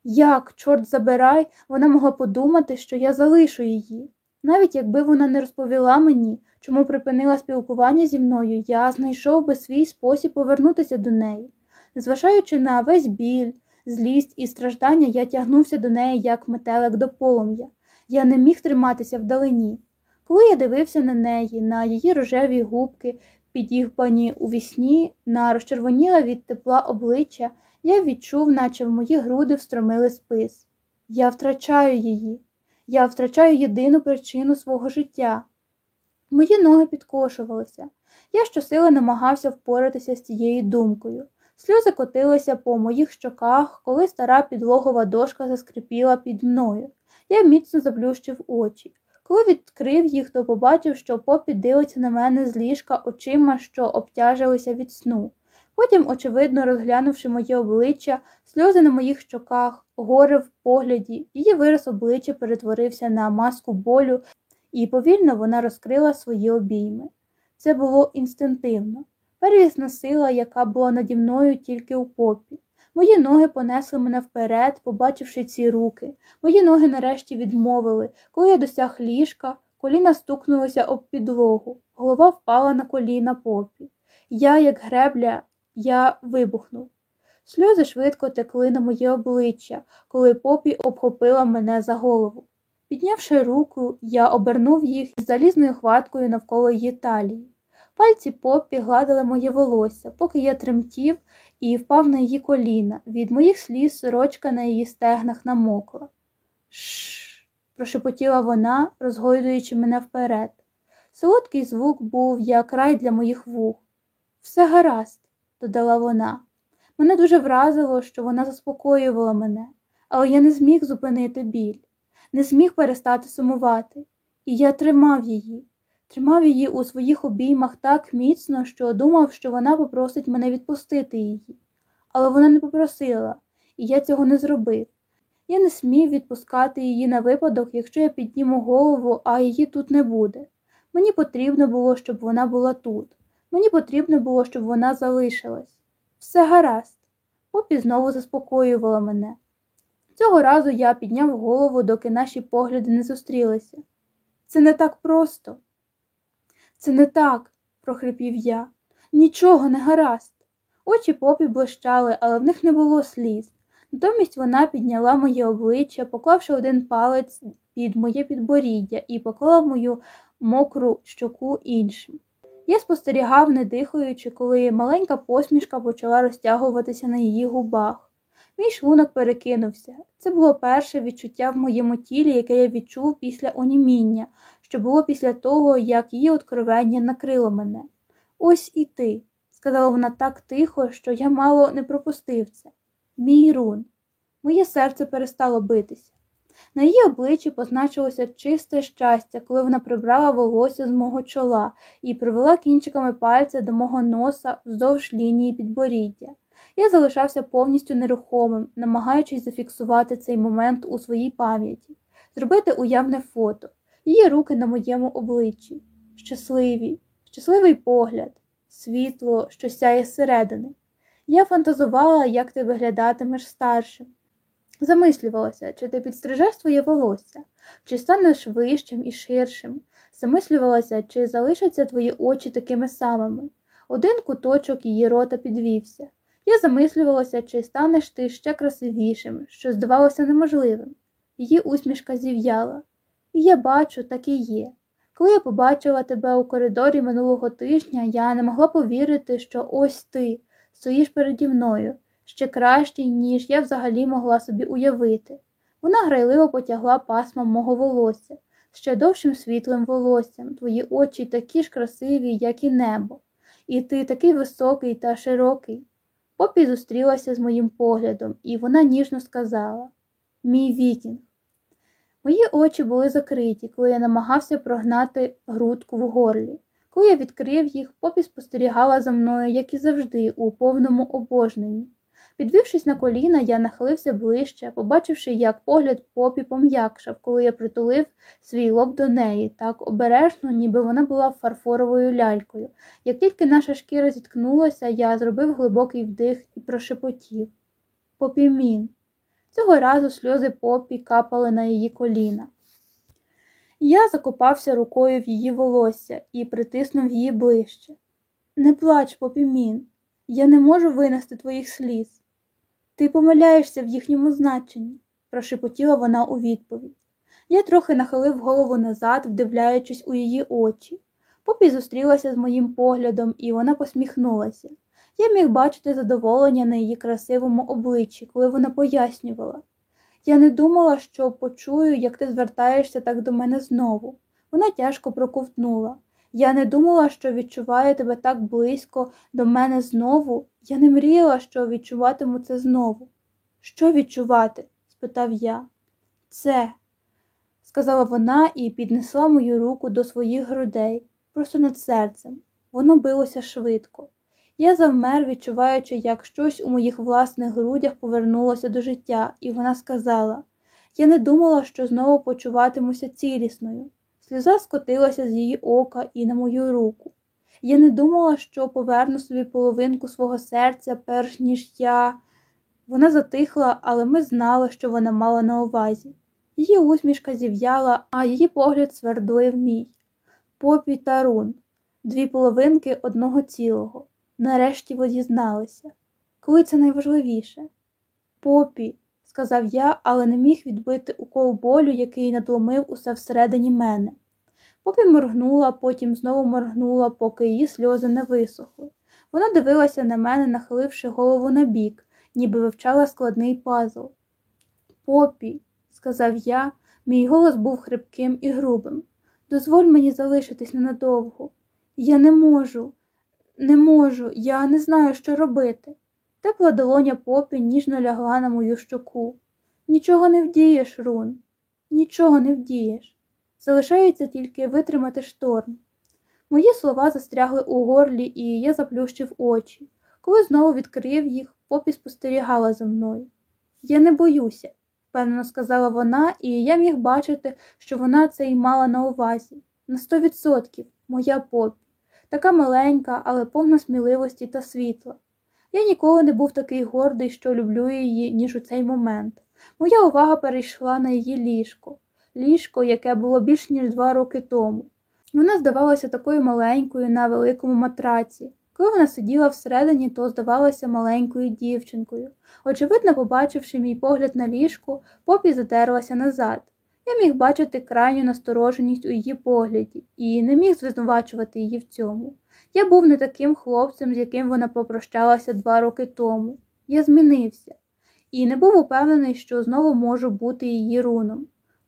Як, чорт забирай, вона могла подумати, що я залишу її. Навіть якби вона не розповіла мені, чому припинила спілкування зі мною, я знайшов би свій спосіб повернутися до неї. Незважаючи на весь біль, злість і страждання, я тягнувся до неї, як метелик до полум'я. Я не міг триматися вдалині. Коли я дивився на неї, на її рожеві губки, підігбані у вісні, на розчервоніле від тепла обличчя, я відчув, наче в мої груди встромили спис. Я втрачаю її. Я втрачаю єдину причину свого життя. Мої ноги підкошувалися. Я щосили намагався впоратися з цією думкою. Сльози котилися по моїх щоках, коли стара підлогова дошка заскрипіла під мною. Я міцно заплющив очі. Коли відкрив їх, то побачив, що попі дивиться на мене з ліжка очима, що обтяжилися від сну. Потім, очевидно, розглянувши моє обличчя, сльози на моїх щоках, горе в погляді, її вираз обличчя перетворився на маску болю, і повільно вона розкрила свої обійми. Це було інстинктивно, первісна сила, яка була наді мною тільки у попі. Мої ноги понесли мене вперед, побачивши ці руки. Мої ноги нарешті відмовили. Коли я досяг ліжка, коліна стукнулися об підлогу, голова впала на коліна попі. Я, як гребля, я вибухнув. Сльози швидко текли на моє обличчя, коли попі обхопила мене за голову. Піднявши руку, я обернув їх із залізною хваткою навколо її талії. Пальці попі гладили моє волосся, поки я тремтів і впав на її коліна. Від моїх сліз сорочка на її стегнах намокла. Шш. прошепотіла вона, розгойдуючи мене вперед. Солодкий звук був як рай для моїх вух. Все гаразд, додала вона. Мене дуже вразило, що вона заспокоювала мене, але я не зміг зупинити біль, не зміг перестати сумувати, і я тримав її, тримав її у своїх обіймах так міцно, що думав, що вона попросить мене відпустити її. Але вона не попросила, і я цього не зробив. Я не смів відпускати її на випадок, якщо я підніму голову, а її тут не буде. Мені потрібно було, щоб вона була тут. Мені потрібно було, щоб вона залишилась. Все гаразд. Попі знову заспокоювала мене. Цього разу я підняв голову, доки наші погляди не зустрілися. Це не так просто. Це не так, прохрипів я. Нічого не гаразд. Очі попі блищали, але в них не було сліз. Натомість вона підняла моє обличчя, поклавши один палець під моє підборіддя і поклала мою мокру щоку іншим. Я спостерігав, не дихаючи, коли маленька посмішка почала розтягуватися на її губах. Мій шлунок перекинувся. Це було перше відчуття в моєму тілі, яке я відчув після оніміння, що було після того, як її откровення накрило мене. Ось і ти, сказала вона так тихо, що я мало не пропустив це. Мій рун. Моє серце перестало битися. На її обличчі позначилося чисте щастя, коли вона прибрала волосся з мого чола і привела кінчиками пальця до мого носа вздовж лінії підборіддя. Я залишався повністю нерухомим, намагаючись зафіксувати цей момент у своїй пам'яті, зробити уявне фото, її руки на моєму обличчі, щасливі, щасливий погляд, світло, що сяє зсередини. Я фантазувала, як ти виглядатимеш старшим. Замислювалася, чи ти підстрижеш своє волосся, чи станеш вищим і ширшим. Замислювалася, чи залишаться твої очі такими самими. Один куточок її рота підвівся. Я замислювалася, чи станеш ти ще красивішим, що здавалося неможливим. Її усмішка зів'яла. І я бачу, так і є. Коли я побачила тебе у коридорі минулого тижня, я не могла повірити, що ось ти стоїш переді мною, ще кращий, ніж я взагалі могла собі уявити. Вона грайливо потягла пасмом мого волосся, ще довшим світлим волоссям, твої очі такі ж красиві, як і небо, і ти такий високий та широкий. Попі зустрілася з моїм поглядом, і вона ніжно сказала Мій вікінг. Мої очі були закриті, коли я намагався прогнати грудку в горлі. Коли я відкрив їх, попі спостерігала за мною, як і завжди, у повному обожненні. Підвівшись на коліна, я нахилився ближче, побачивши, як погляд попі пом'якшав, коли я притулив свій лоб до неї, так обережно, ніби вона була фарфоровою лялькою. Як тільки наша шкіра зіткнулася, я зробив глибокий вдих і прошепотів Попімін. Цього разу сльози попі капали на її коліна. Я закопався рукою в її волосся і притиснув її ближче. Не плач, попімін, я не можу винести твоїх сліз. Ти помиляєшся в їхньому значенні, прошепотіла вона у відповідь. Я трохи нахилив голову назад, вдивляючись у її очі. Попі зустрілася з моїм поглядом, і вона посміхнулася. Я міг бачити задоволення на її красивому обличчі, коли вона пояснювала. Я не думала, що почую, як ти звертаєшся так до мене знову. Вона тяжко проковтнула. Я не думала, що відчуваю тебе так близько до мене знову. Я не мріяла, що відчуватиму це знову. Що відчувати? спитав я. Це, сказала вона і піднесла мою руку до своїх грудей, просто над серцем. Воно билося швидко. Я завмер, відчуваючи, як щось у моїх власних грудях повернулося до життя, і вона сказала я не думала, що знову почуватимуся цілісною. Сльоза скотилася з її ока і на мою руку. Я не думала, що поверну собі половинку свого серця, перш ніж я. Вона затихла, але ми знали, що вона мала на увазі. Її усмішка зів'яла, а її погляд свердлив мій. Попі та рун, дві половинки одного цілого. Нарешті ви дізналися. Коли це найважливіше? Попі, сказав я, але не міг відбити укол болю, який надломив усе всередині мене. Попі моргнула, потім знову моргнула, поки її сльози не висохли. Вона дивилася на мене, нахиливши голову набік, ніби вивчала складний пазл. Попі, сказав я, мій голос був хрипким і грубим. Дозволь мені залишитись ненадовго. Я не можу, не можу, я не знаю, що робити. Тепла долоня попі ніжно лягла на мою щоку. Нічого не вдієш, Рун, нічого не вдієш. Залишається тільки витримати шторм. Мої слова застрягли у горлі, і я заплющив очі. Коли знову відкрив їх, попі спостерігала за мною. Я не боюся, впевнено сказала вона, і я міг бачити, що вона це й мала на увазі. На сто відсотків, моя попі, така маленька, але повна сміливості та світла. Я ніколи не був такий гордий, що люблю її, ніж у цей момент. Моя увага перейшла на її ліжко, ліжко, яке було більш ніж два роки тому. Вона здавалася такою маленькою на великому матраці. Коли вона сиділа всередині, то здавалася маленькою дівчинкою. Очевидно, побачивши мій погляд на ліжку, попі затерлася назад. Я міг бачити крайню настороженість у її погляді і не міг звинувачувати її в цьому. Я був не таким хлопцем, з яким вона попрощалася два роки тому. Я змінився і не був упевнений, що знову можу бути її руном.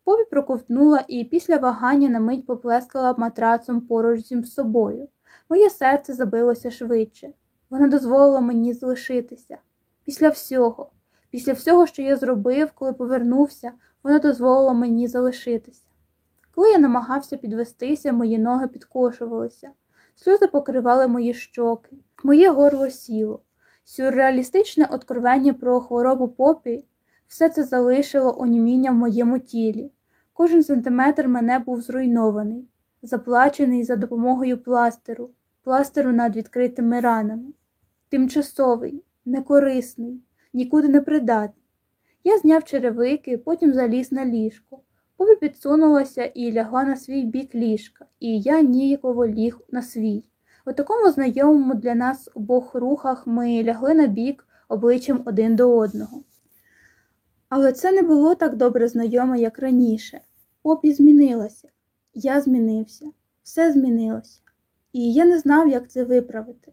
Попі проковтнула і після вагання на мить поплескала матрацом поруч зі собою. Моє серце забилося швидше. Вона дозволила мені залишитися. Після всього, після всього, що я зробив, коли повернувся, вона дозволила мені залишитися. Коли я намагався підвестися, мої ноги підкошувалися, сльози покривали мої щоки, моє горло сіло. Сюрреалістичне откровення про хворобу попі все це залишило оніміння в моєму тілі. Кожен сантиметр мене був зруйнований, заплачений за допомогою пластеру, пластеру над відкритими ранами. Тимчасовий, некорисний, нікуди не придатний. Я зняв черевики, потім заліз на ліжко. Попі підсунулася і лягла на свій бік ліжка, і я ніяково ліг на свій. У такому знайомому для нас обох рухах ми лягли на бік обличчям один до одного. Але це не було так добре знайоме, як раніше. Попі змінилася, я змінився, все змінилося, і я не знав, як це виправити.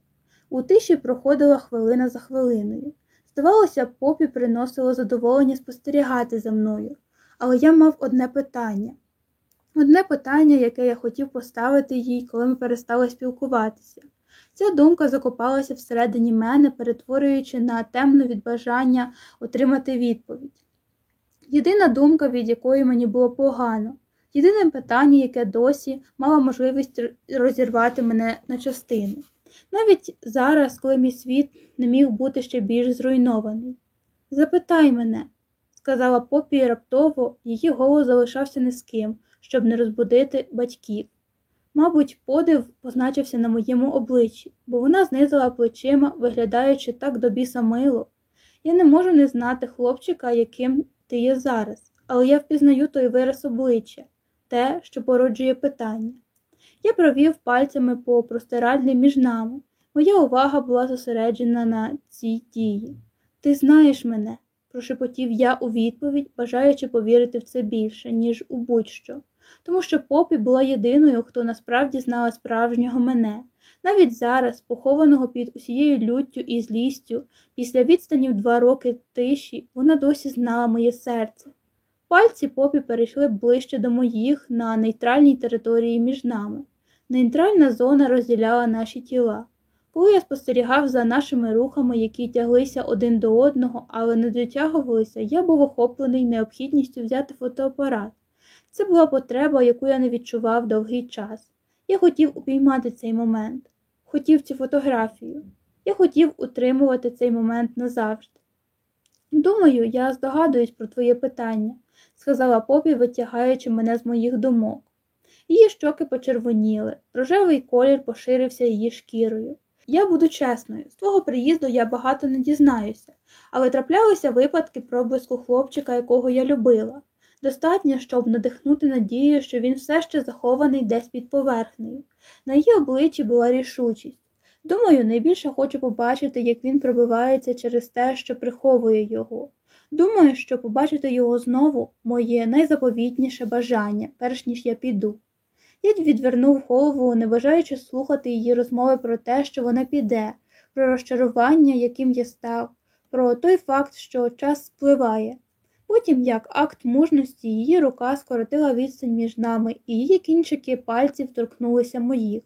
У тиші проходила хвилина за хвилиною. Здавалося, попі приносило задоволення спостерігати за мною, але я мав одне питання. Одне питання, яке я хотів поставити їй, коли ми перестали спілкуватися. Ця думка закопалася всередині мене, перетворюючи на темну від бажання отримати відповідь. Єдина думка, від якої мені було погано, єдине питання, яке досі мало можливість розірвати мене на частини. Навіть зараз, коли мій світ не міг бути ще більш зруйнований. Запитай мене, сказала попі раптово, її голос залишався низьким, щоб не розбудити батьків. Мабуть, подив позначився на моєму обличчі, бо вона знизила плечима, виглядаючи так до біса мило. Я не можу не знати хлопчика, яким ти є зараз, але я впізнаю той вираз обличчя, те, що породжує питання. Я провів пальцями по простиральні між нами. Моя увага була зосереджена на цій дії. Ти знаєш мене, прошепотів я у відповідь, бажаючи повірити в це більше, ніж у будь-що, тому що попі була єдиною, хто насправді знала справжнього мене. Навіть зараз, похованого під усією люттю і злістю, після відстанів два роки тиші, вона досі знала моє серце. Пальці попі перейшли ближче до моїх на нейтральній території між нами. Нейтральна зона розділяла наші тіла. Коли я спостерігав за нашими рухами, які тяглися один до одного, але не дотягувалися, я був охоплений необхідністю взяти фотоапарат. Це була потреба, яку я не відчував довгий час. Я хотів упіймати цей момент, хотів цю фотографію. Я хотів утримувати цей момент назавжди. Думаю, я здогадуюсь про твоє питання, сказала попі, витягаючи мене з моїх думок. Її щоки почервоніли, рожевий колір поширився її шкірою. Я буду чесною, з твого приїзду я багато не дізнаюся, але траплялися випадки проблиску хлопчика, якого я любила. Достатньо, щоб надихнути надію, що він все ще захований десь під поверхнею. На її обличчі була рішучість. Думаю, найбільше хочу побачити, як він пробивається через те, що приховує його. Думаю, що побачити його знову моє найзаповітніше бажання, перш ніж я піду. Я відвернув голову, не бажаючи слухати її розмови про те, що вона піде, про розчарування, яким я став, про той факт, що час спливає. Потім, як акт мужності, її рука скоротила відстань між нами, і її кінчики пальців торкнулися моїх.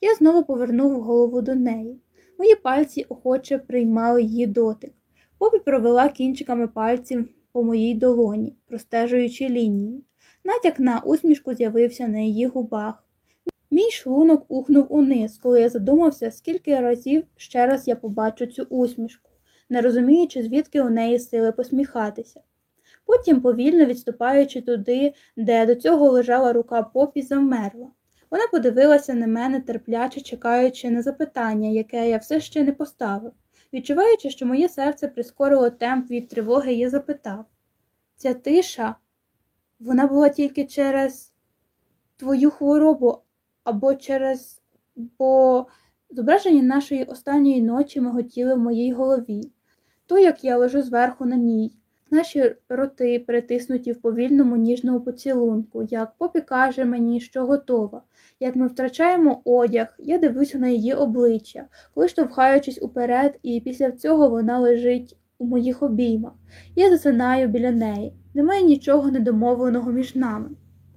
Я знову повернув голову до неї. Мої пальці охоче приймали її дотик. Попі провела кінчиками пальців по моїй долоні, простежуючи лінії. Натяк на усмішку з'явився на її губах. Мій шлунок ухнув униз, коли я задумався, скільки разів ще раз я побачу цю усмішку, не розуміючи, звідки у неї сили посміхатися. Потім, повільно відступаючи туди, де до цього лежала рука попі, завмерла. Вона подивилася на мене, терпляче чекаючи на запитання, яке я все ще не поставив. Відчуваючи, що моє серце прискорило темп від тривоги, я запитав Ця тиша, вона була тільки через твою хворобу або через бо зображення нашої останньої ночі миготіли в моїй голові. То, як я лежу зверху на ній, наші роти притиснуті в повільному ніжному поцілунку, як попі каже мені, що готова. Як ми втрачаємо одяг, я дивлюся на її обличчя, коли штовхаючись уперед, і після цього вона лежить у моїх обіймах. Я засинаю біля неї. Немає нічого недомовленого між нами.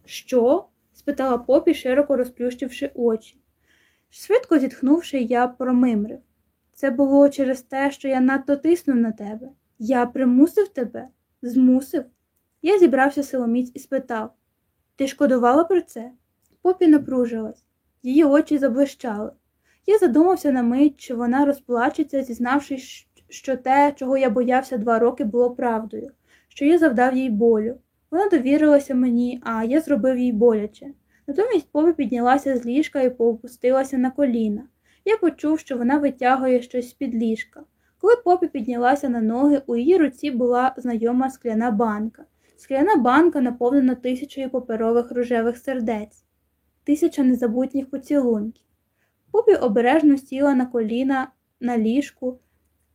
Що? спитала попі, широко розплющивши очі. Швидко зітхнувши, я промимрив. Це було через те, що я надто тиснув на тебе. Я примусив тебе? Змусив? Я зібрався силоміць і спитав Ти шкодувала про це? Попі напружилась, її очі заблищали. Я задумався на мить, чи вона розплачеться, зізнавшись, що те, чого я боявся два роки, було правдою, що я завдав їй болю. Вона довірилася мені, а я зробив їй боляче. Натомість Попі піднялася з ліжка і поопустилася на коліна. Я почув, що вона витягує щось з-під ліжка. Коли Попі піднялася на ноги, у її руці була знайома скляна банка. Скляна банка наповнена тисячою паперових рожевих сердець, тисяча незабутніх поцілунків. Попі обережно сіла на коліна на ліжку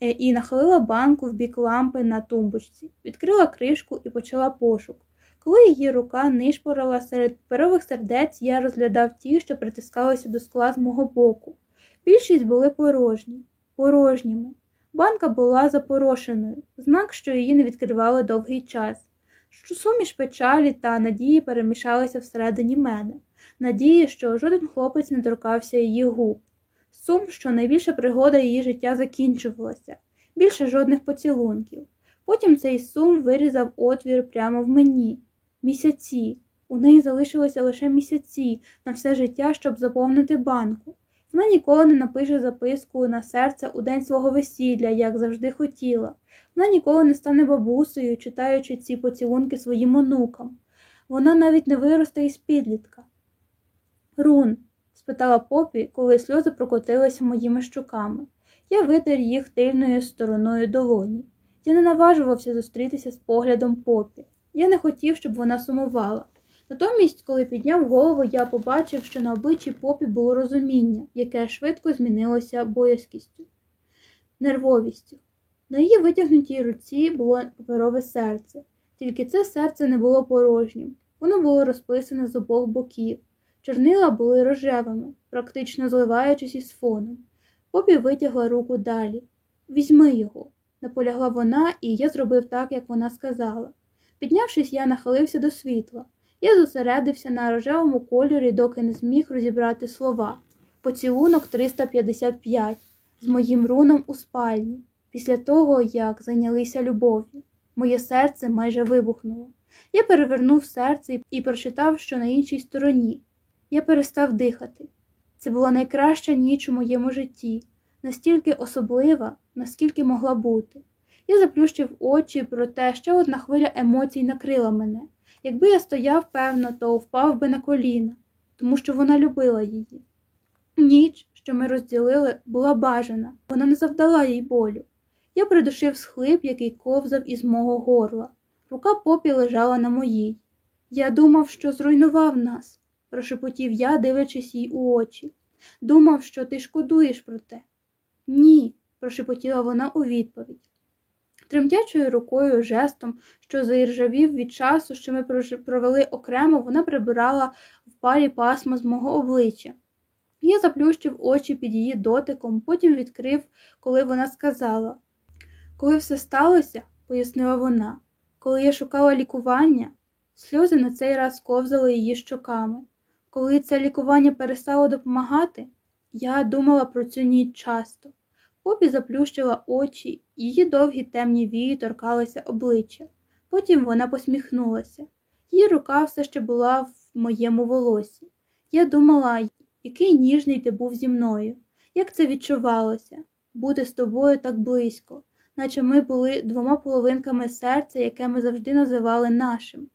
е, і нахилила банку в бік лампи на тумбочці, відкрила кришку і почала пошук. Коли її рука нишпорила серед паперових сердець, я розглядав ті, що притискалися до скла з мого боку. Більшість були порожні, порожніми. Банка була запорошеною, знак, що її не відкривали довгий час. Що суміш печалі та надії перемішалися всередині мене, надії, що жоден хлопець не торкався її губ. Сум, що найбільша пригода її життя закінчувалася, більше жодних поцілунків. Потім цей сум вирізав отвір прямо в мені. Місяці. У неї залишилося лише місяці на все життя, щоб заповнити банку. Вона ніколи не напише записку на серце у день свого весілля, як завжди хотіла. Вона ніколи не стане бабусею, читаючи ці поцілунки своїм онукам. Вона навіть не виросте із підлітка. Рун, спитала попі, коли сльози прокотилися моїми щуками. Я витер їх тильною стороною долоні.
Я не наважувався зустрітися з поглядом попі. Я не хотів, щоб вона сумувала. Натомість, коли підняв голову, я побачив, що на обличчі попі було розуміння, яке швидко змінилося боязкістю, нервовістю. На її витягнутій руці було паперове серце, тільки це серце не було порожнім. Воно було розписане з обох боків. Чорнила були рожевими, практично зливаючись із фоном. Попі витягла руку далі. Візьми його, наполягла вона, і я зробив так, як вона сказала. Піднявшись, я нахилився до світла. Я зосередився на рожевому кольорі, доки не зміг розібрати слова. Поцілунок 355 з моїм руном у спальні, після того, як зайнялися любов'ю. Моє серце майже вибухнуло. Я перевернув серце і прочитав, що на іншій стороні. Я перестав дихати. Це була найкраща ніч у моєму житті, настільки особлива, наскільки могла бути. Я заплющив очі, проте ще одна хвиля емоцій накрила мене. Якби я стояв певно, то впав би на коліна, тому що вона любила її. Ніч, що ми розділили, була бажана, вона не завдала їй болю. Я придушив схлип, який ковзав із мого горла. Рука попі лежала на моїй. Я думав, що зруйнував нас, прошепотів я, дивлячись їй у очі. Думав, що ти шкодуєш про те. Ні, прошепотіла вона у відповідь. Тремтячою рукою, жестом, що заіржавів від часу, що ми провели окремо, вона прибирала в парі пасма з мого обличчя. Я заплющив очі під її дотиком, потім відкрив, коли вона сказала. Коли все сталося, пояснила вона, коли я шукала лікування, сльози на цей раз ковзали її щоками. Коли це лікування перестало допомагати, я думала про цю ніч часто. Попі заплющила очі, її довгі темні вії торкалися обличчя. Потім вона посміхнулася. Її рука все ще була в моєму волосі. Я думала, який ніжний ти був зі мною, як це відчувалося бути з тобою так близько, наче ми були двома половинками серця, яке ми завжди називали нашим.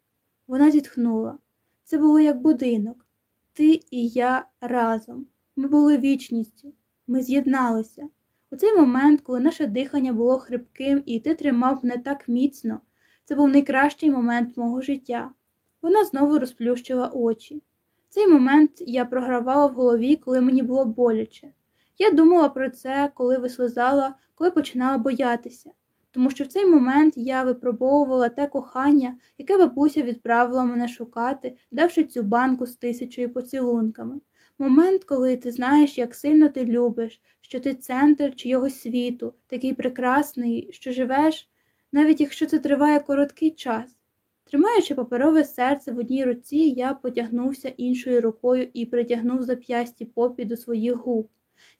Вона зітхнула. Це було як будинок. Ти і я разом. Ми були вічністю, ми з'єдналися. У цей момент, коли наше дихання було хрипким і ти тримав мене так міцно, це був найкращий момент мого життя. Вона знову розплющила очі. Цей момент я програвала в голові, коли мені було боляче. Я думала про це, коли вислизала, коли починала боятися, тому що в цей момент я випробовувала те кохання, яке бабуся відправила мене шукати, давши цю банку з тисячою поцілунками. Момент, коли ти знаєш, як сильно ти любиш, що ти центр чийогось світу, такий прекрасний, що живеш, навіть якщо це триває короткий час. Тримаючи паперове серце в одній руці, я потягнувся іншою рукою і притягнув зап'ясті попі до своїх губ.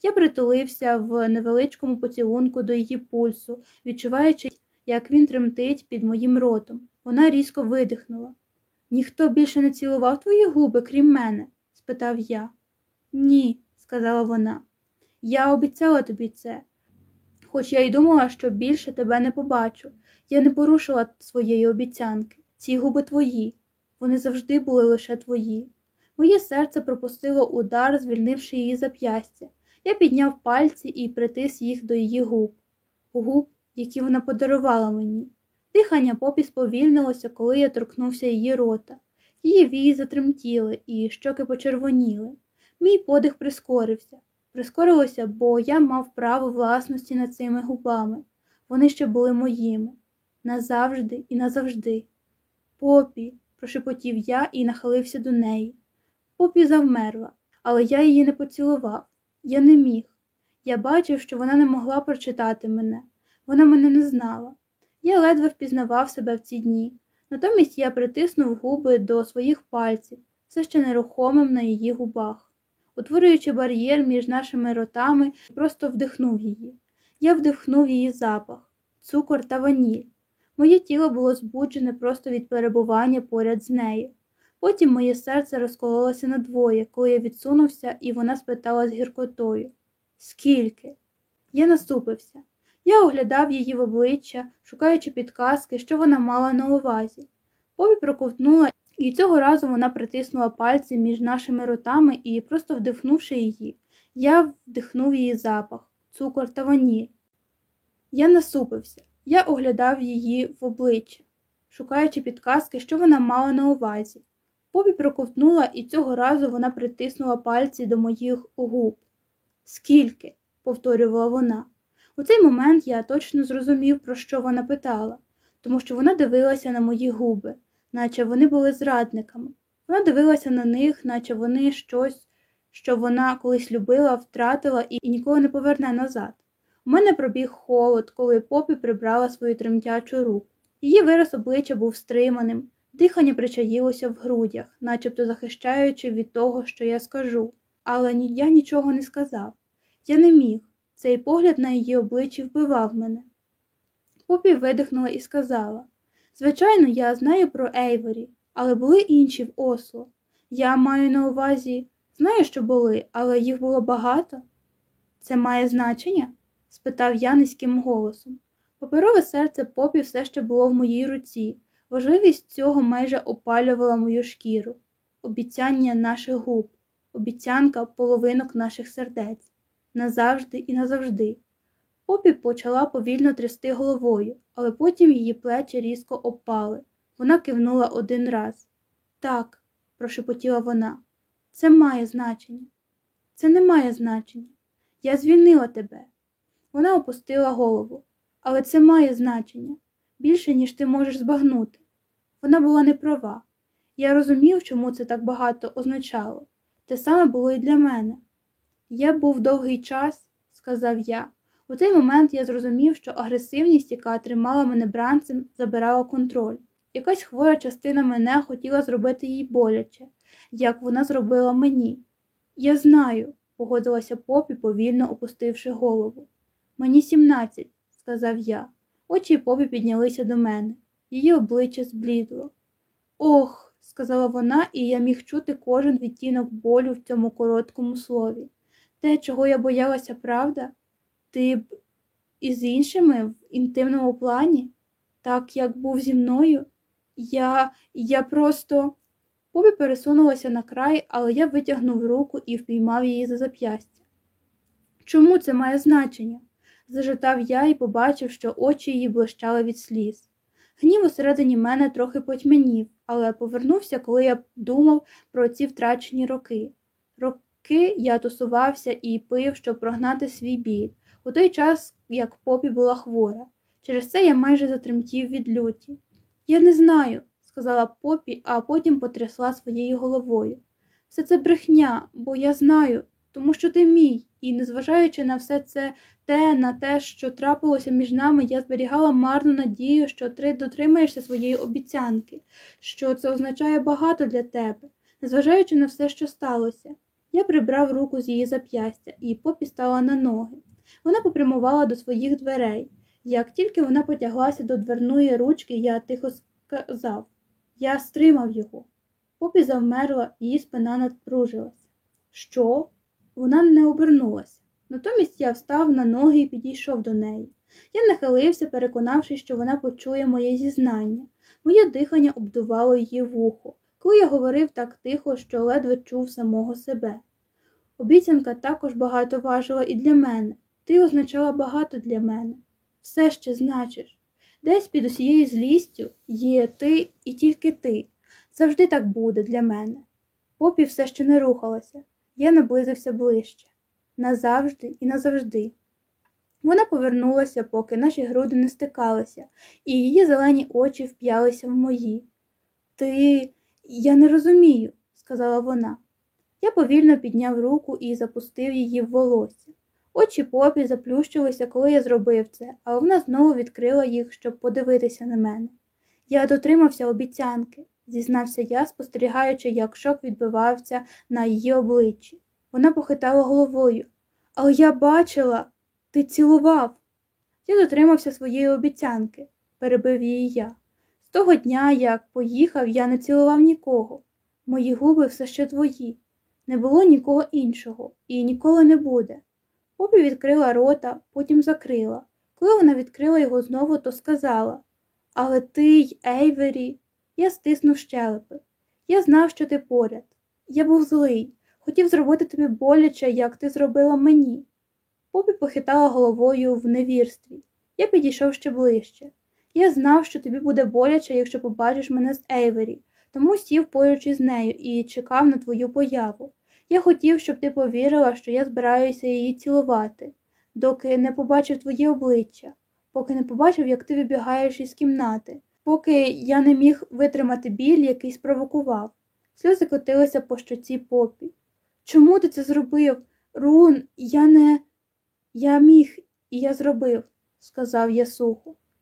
Я притулився в невеличкому поцілунку до її пульсу, відчуваючи, як він тремтить під моїм ротом. Вона різко видихнула. Ніхто більше не цілував твої губи, крім мене? спитав я. Ні, сказала вона. Я обіцяла тобі це, хоч я й думала, що більше тебе не побачу. Я не порушила своєї обіцянки. Ці губи твої, вони завжди були лише твої. Моє серце пропустило удар, звільнивши її зап'ястя. Я підняв пальці і притис їх до її губ, губ, які вона подарувала мені. Дихання попі сповільнилося, коли я торкнувся її рота. Її вії затремтіли, і щоки почервоніли. Мій подих прискорився. Прискорилося, бо я мав право власності над цими губами. Вони ще були моїми. Назавжди і назавжди. Попі, прошепотів я і нахилився до неї. Попі завмерла, але я її не поцілував. Я не міг. Я бачив, що вона не могла прочитати мене. Вона мене не знала. Я ледве впізнавав себе в ці дні. Натомість я притиснув губи до своїх пальців, все ще нерухомим на її губах. Утворюючи бар'єр між нашими ротами, просто вдихнув її. Я вдихнув її запах, цукор та ваніль. Моє тіло було збуджене просто від перебування поряд з нею. Потім моє серце розкололося надвоє, коли я відсунувся, і вона спитала з гіркотою Скільки? Я наступився. Я оглядав її в обличчя, шукаючи підказки, що вона мала на увазі. Пові проковтнула, і цього разу вона притиснула пальці між нашими ротами і, просто вдихнувши її, я вдихнув її запах, цукор та ваніль.
Я насупився. Я оглядав її в обличчя, шукаючи підказки, що вона мала на увазі. Попі проковтнула, і цього разу вона притиснула пальці до моїх губ. Скільки? повторювала вона. У цей момент я точно зрозумів, про що вона питала, тому що вона дивилася на мої губи, наче вони були зрадниками. Вона дивилася на них, наче вони щось, що вона колись любила, втратила і, ніколи не поверне назад. У мене пробіг холод, коли попі прибрала свою тремтячу руку. Її вираз обличчя був стриманим, дихання причаїлося в грудях, начебто захищаючи від того, що я скажу. Але я нічого не сказав. Я не міг. Цей погляд на її обличчі вбивав мене. Попі видихнула і сказала Звичайно, я знаю про Ейворі, але були інші в Осло. Я маю на увазі, знаю, що були, але їх було багато. Це має значення? спитав я низьким голосом. Паперове серце попі все ще було в моїй руці. Важливість цього майже опалювала мою шкіру, обіцяння наших губ, обіцянка половинок наших сердець назавжди і назавжди. Попі почала повільно трясти головою, але потім її плечі різко опали. Вона кивнула один раз. Так, прошепотіла вона, це має значення. Це не має значення. Я звільнила тебе. Вона опустила голову. Але це має значення більше, ніж ти можеш збагнути. Вона була не права. Я розумів, чому це так багато означало. Те саме було і для мене. Я був довгий час, сказав я. У цей момент я зрозумів, що агресивність, яка тримала мене бранцем, забирала контроль. Якась хвора частина мене хотіла зробити їй боляче, як вона зробила мені. Я знаю, погодилася попі, повільно опустивши голову. Мені сімнадцять, сказав я. Очі попі піднялися до мене. Її обличчя зблідло. Ох, сказала вона, і я міг чути кожен відтінок болю в цьому короткому слові. Те, чого я боялася, правда? Ти б із іншими в інтимному плані, так як був зі мною, я я просто. Побі пересунулася на край, але я витягнув руку і впіймав її за зап'ястя. Чому це має значення? зажитав я і побачив, що очі її блищали від сліз. Гнів усередині мене трохи потьмянів, але повернувся, коли я думав про ці втрачені роки. Роки я тусувався і пив, щоб прогнати свій біль, у той час, як попі була хвора. Через це я майже затремтів від люті. Я не знаю, сказала попі, а потім потрясла своєю головою. Все це брехня, бо я знаю, тому що ти мій, і, незважаючи на все це те, на те, що трапилося між нами, я зберігала марну надію, що ти дотримаєшся своєї обіцянки, що це означає багато для тебе, незважаючи на все, що сталося. Я прибрав руку з її зап'ястя, і попі стала на ноги. Вона попрямувала до своїх дверей. Як тільки вона потяглася до дверної ручки, я тихо сказав я стримав його. Попі завмерла, її спина напружилася. Що? Вона не обернулася. Натомість я встав на ноги і підійшов до неї. Я нахилився, переконавшись, що вона почує моє зізнання. Моє дихання обдувало її вухо, коли я говорив так тихо, що ледве чув самого себе. Обіцянка також багато важила і для мене. Ти означала багато для мене. Все ще значиш. Десь під усією злістю є ти і тільки ти. Завжди так буде для мене. Попі все ще не рухалася. Я наблизився ближче. Назавжди і назавжди. Вона повернулася, поки наші груди не стикалися, і її зелені очі вп'ялися в мої. Ти, я не розумію, сказала вона. Я повільно підняв руку і запустив її в волосся. Очі попі заплющилися, коли я зробив це, а вона знову відкрила їх, щоб подивитися на мене. Я дотримався обіцянки, зізнався я, спостерігаючи, як шок відбивався на її обличчі. Вона похитала головою. Але я бачила, ти цілував. Я дотримався своєї обіцянки, перебив її я. З того дня, як поїхав, я не цілував нікого. Мої губи все ще твої. Не було нікого іншого і ніколи не буде. Попі відкрила рота, потім закрила. Коли вона відкрила його знову, то сказала Але ти Ейвері, я стиснув щелепи. Я знав, що ти поряд. Я був злий, хотів зробити тобі боляче, як ти зробила мені. Попі похитала головою в невірстві.
Я підійшов ще ближче. Я знав, що тобі буде боляче, якщо побачиш мене з Ейвері, тому сів поруч із нею і чекав на твою появу. Я хотів, щоб ти повірила, що я збираюся її цілувати, доки не побачив твоє обличчя, поки не побачив, як ти вибігаєш із кімнати, поки я не міг витримати біль, який спровокував. Сльози котилися по щоці попі. Чому ти це зробив? Рун, я не. Я міг, і я зробив, сказав я сухо.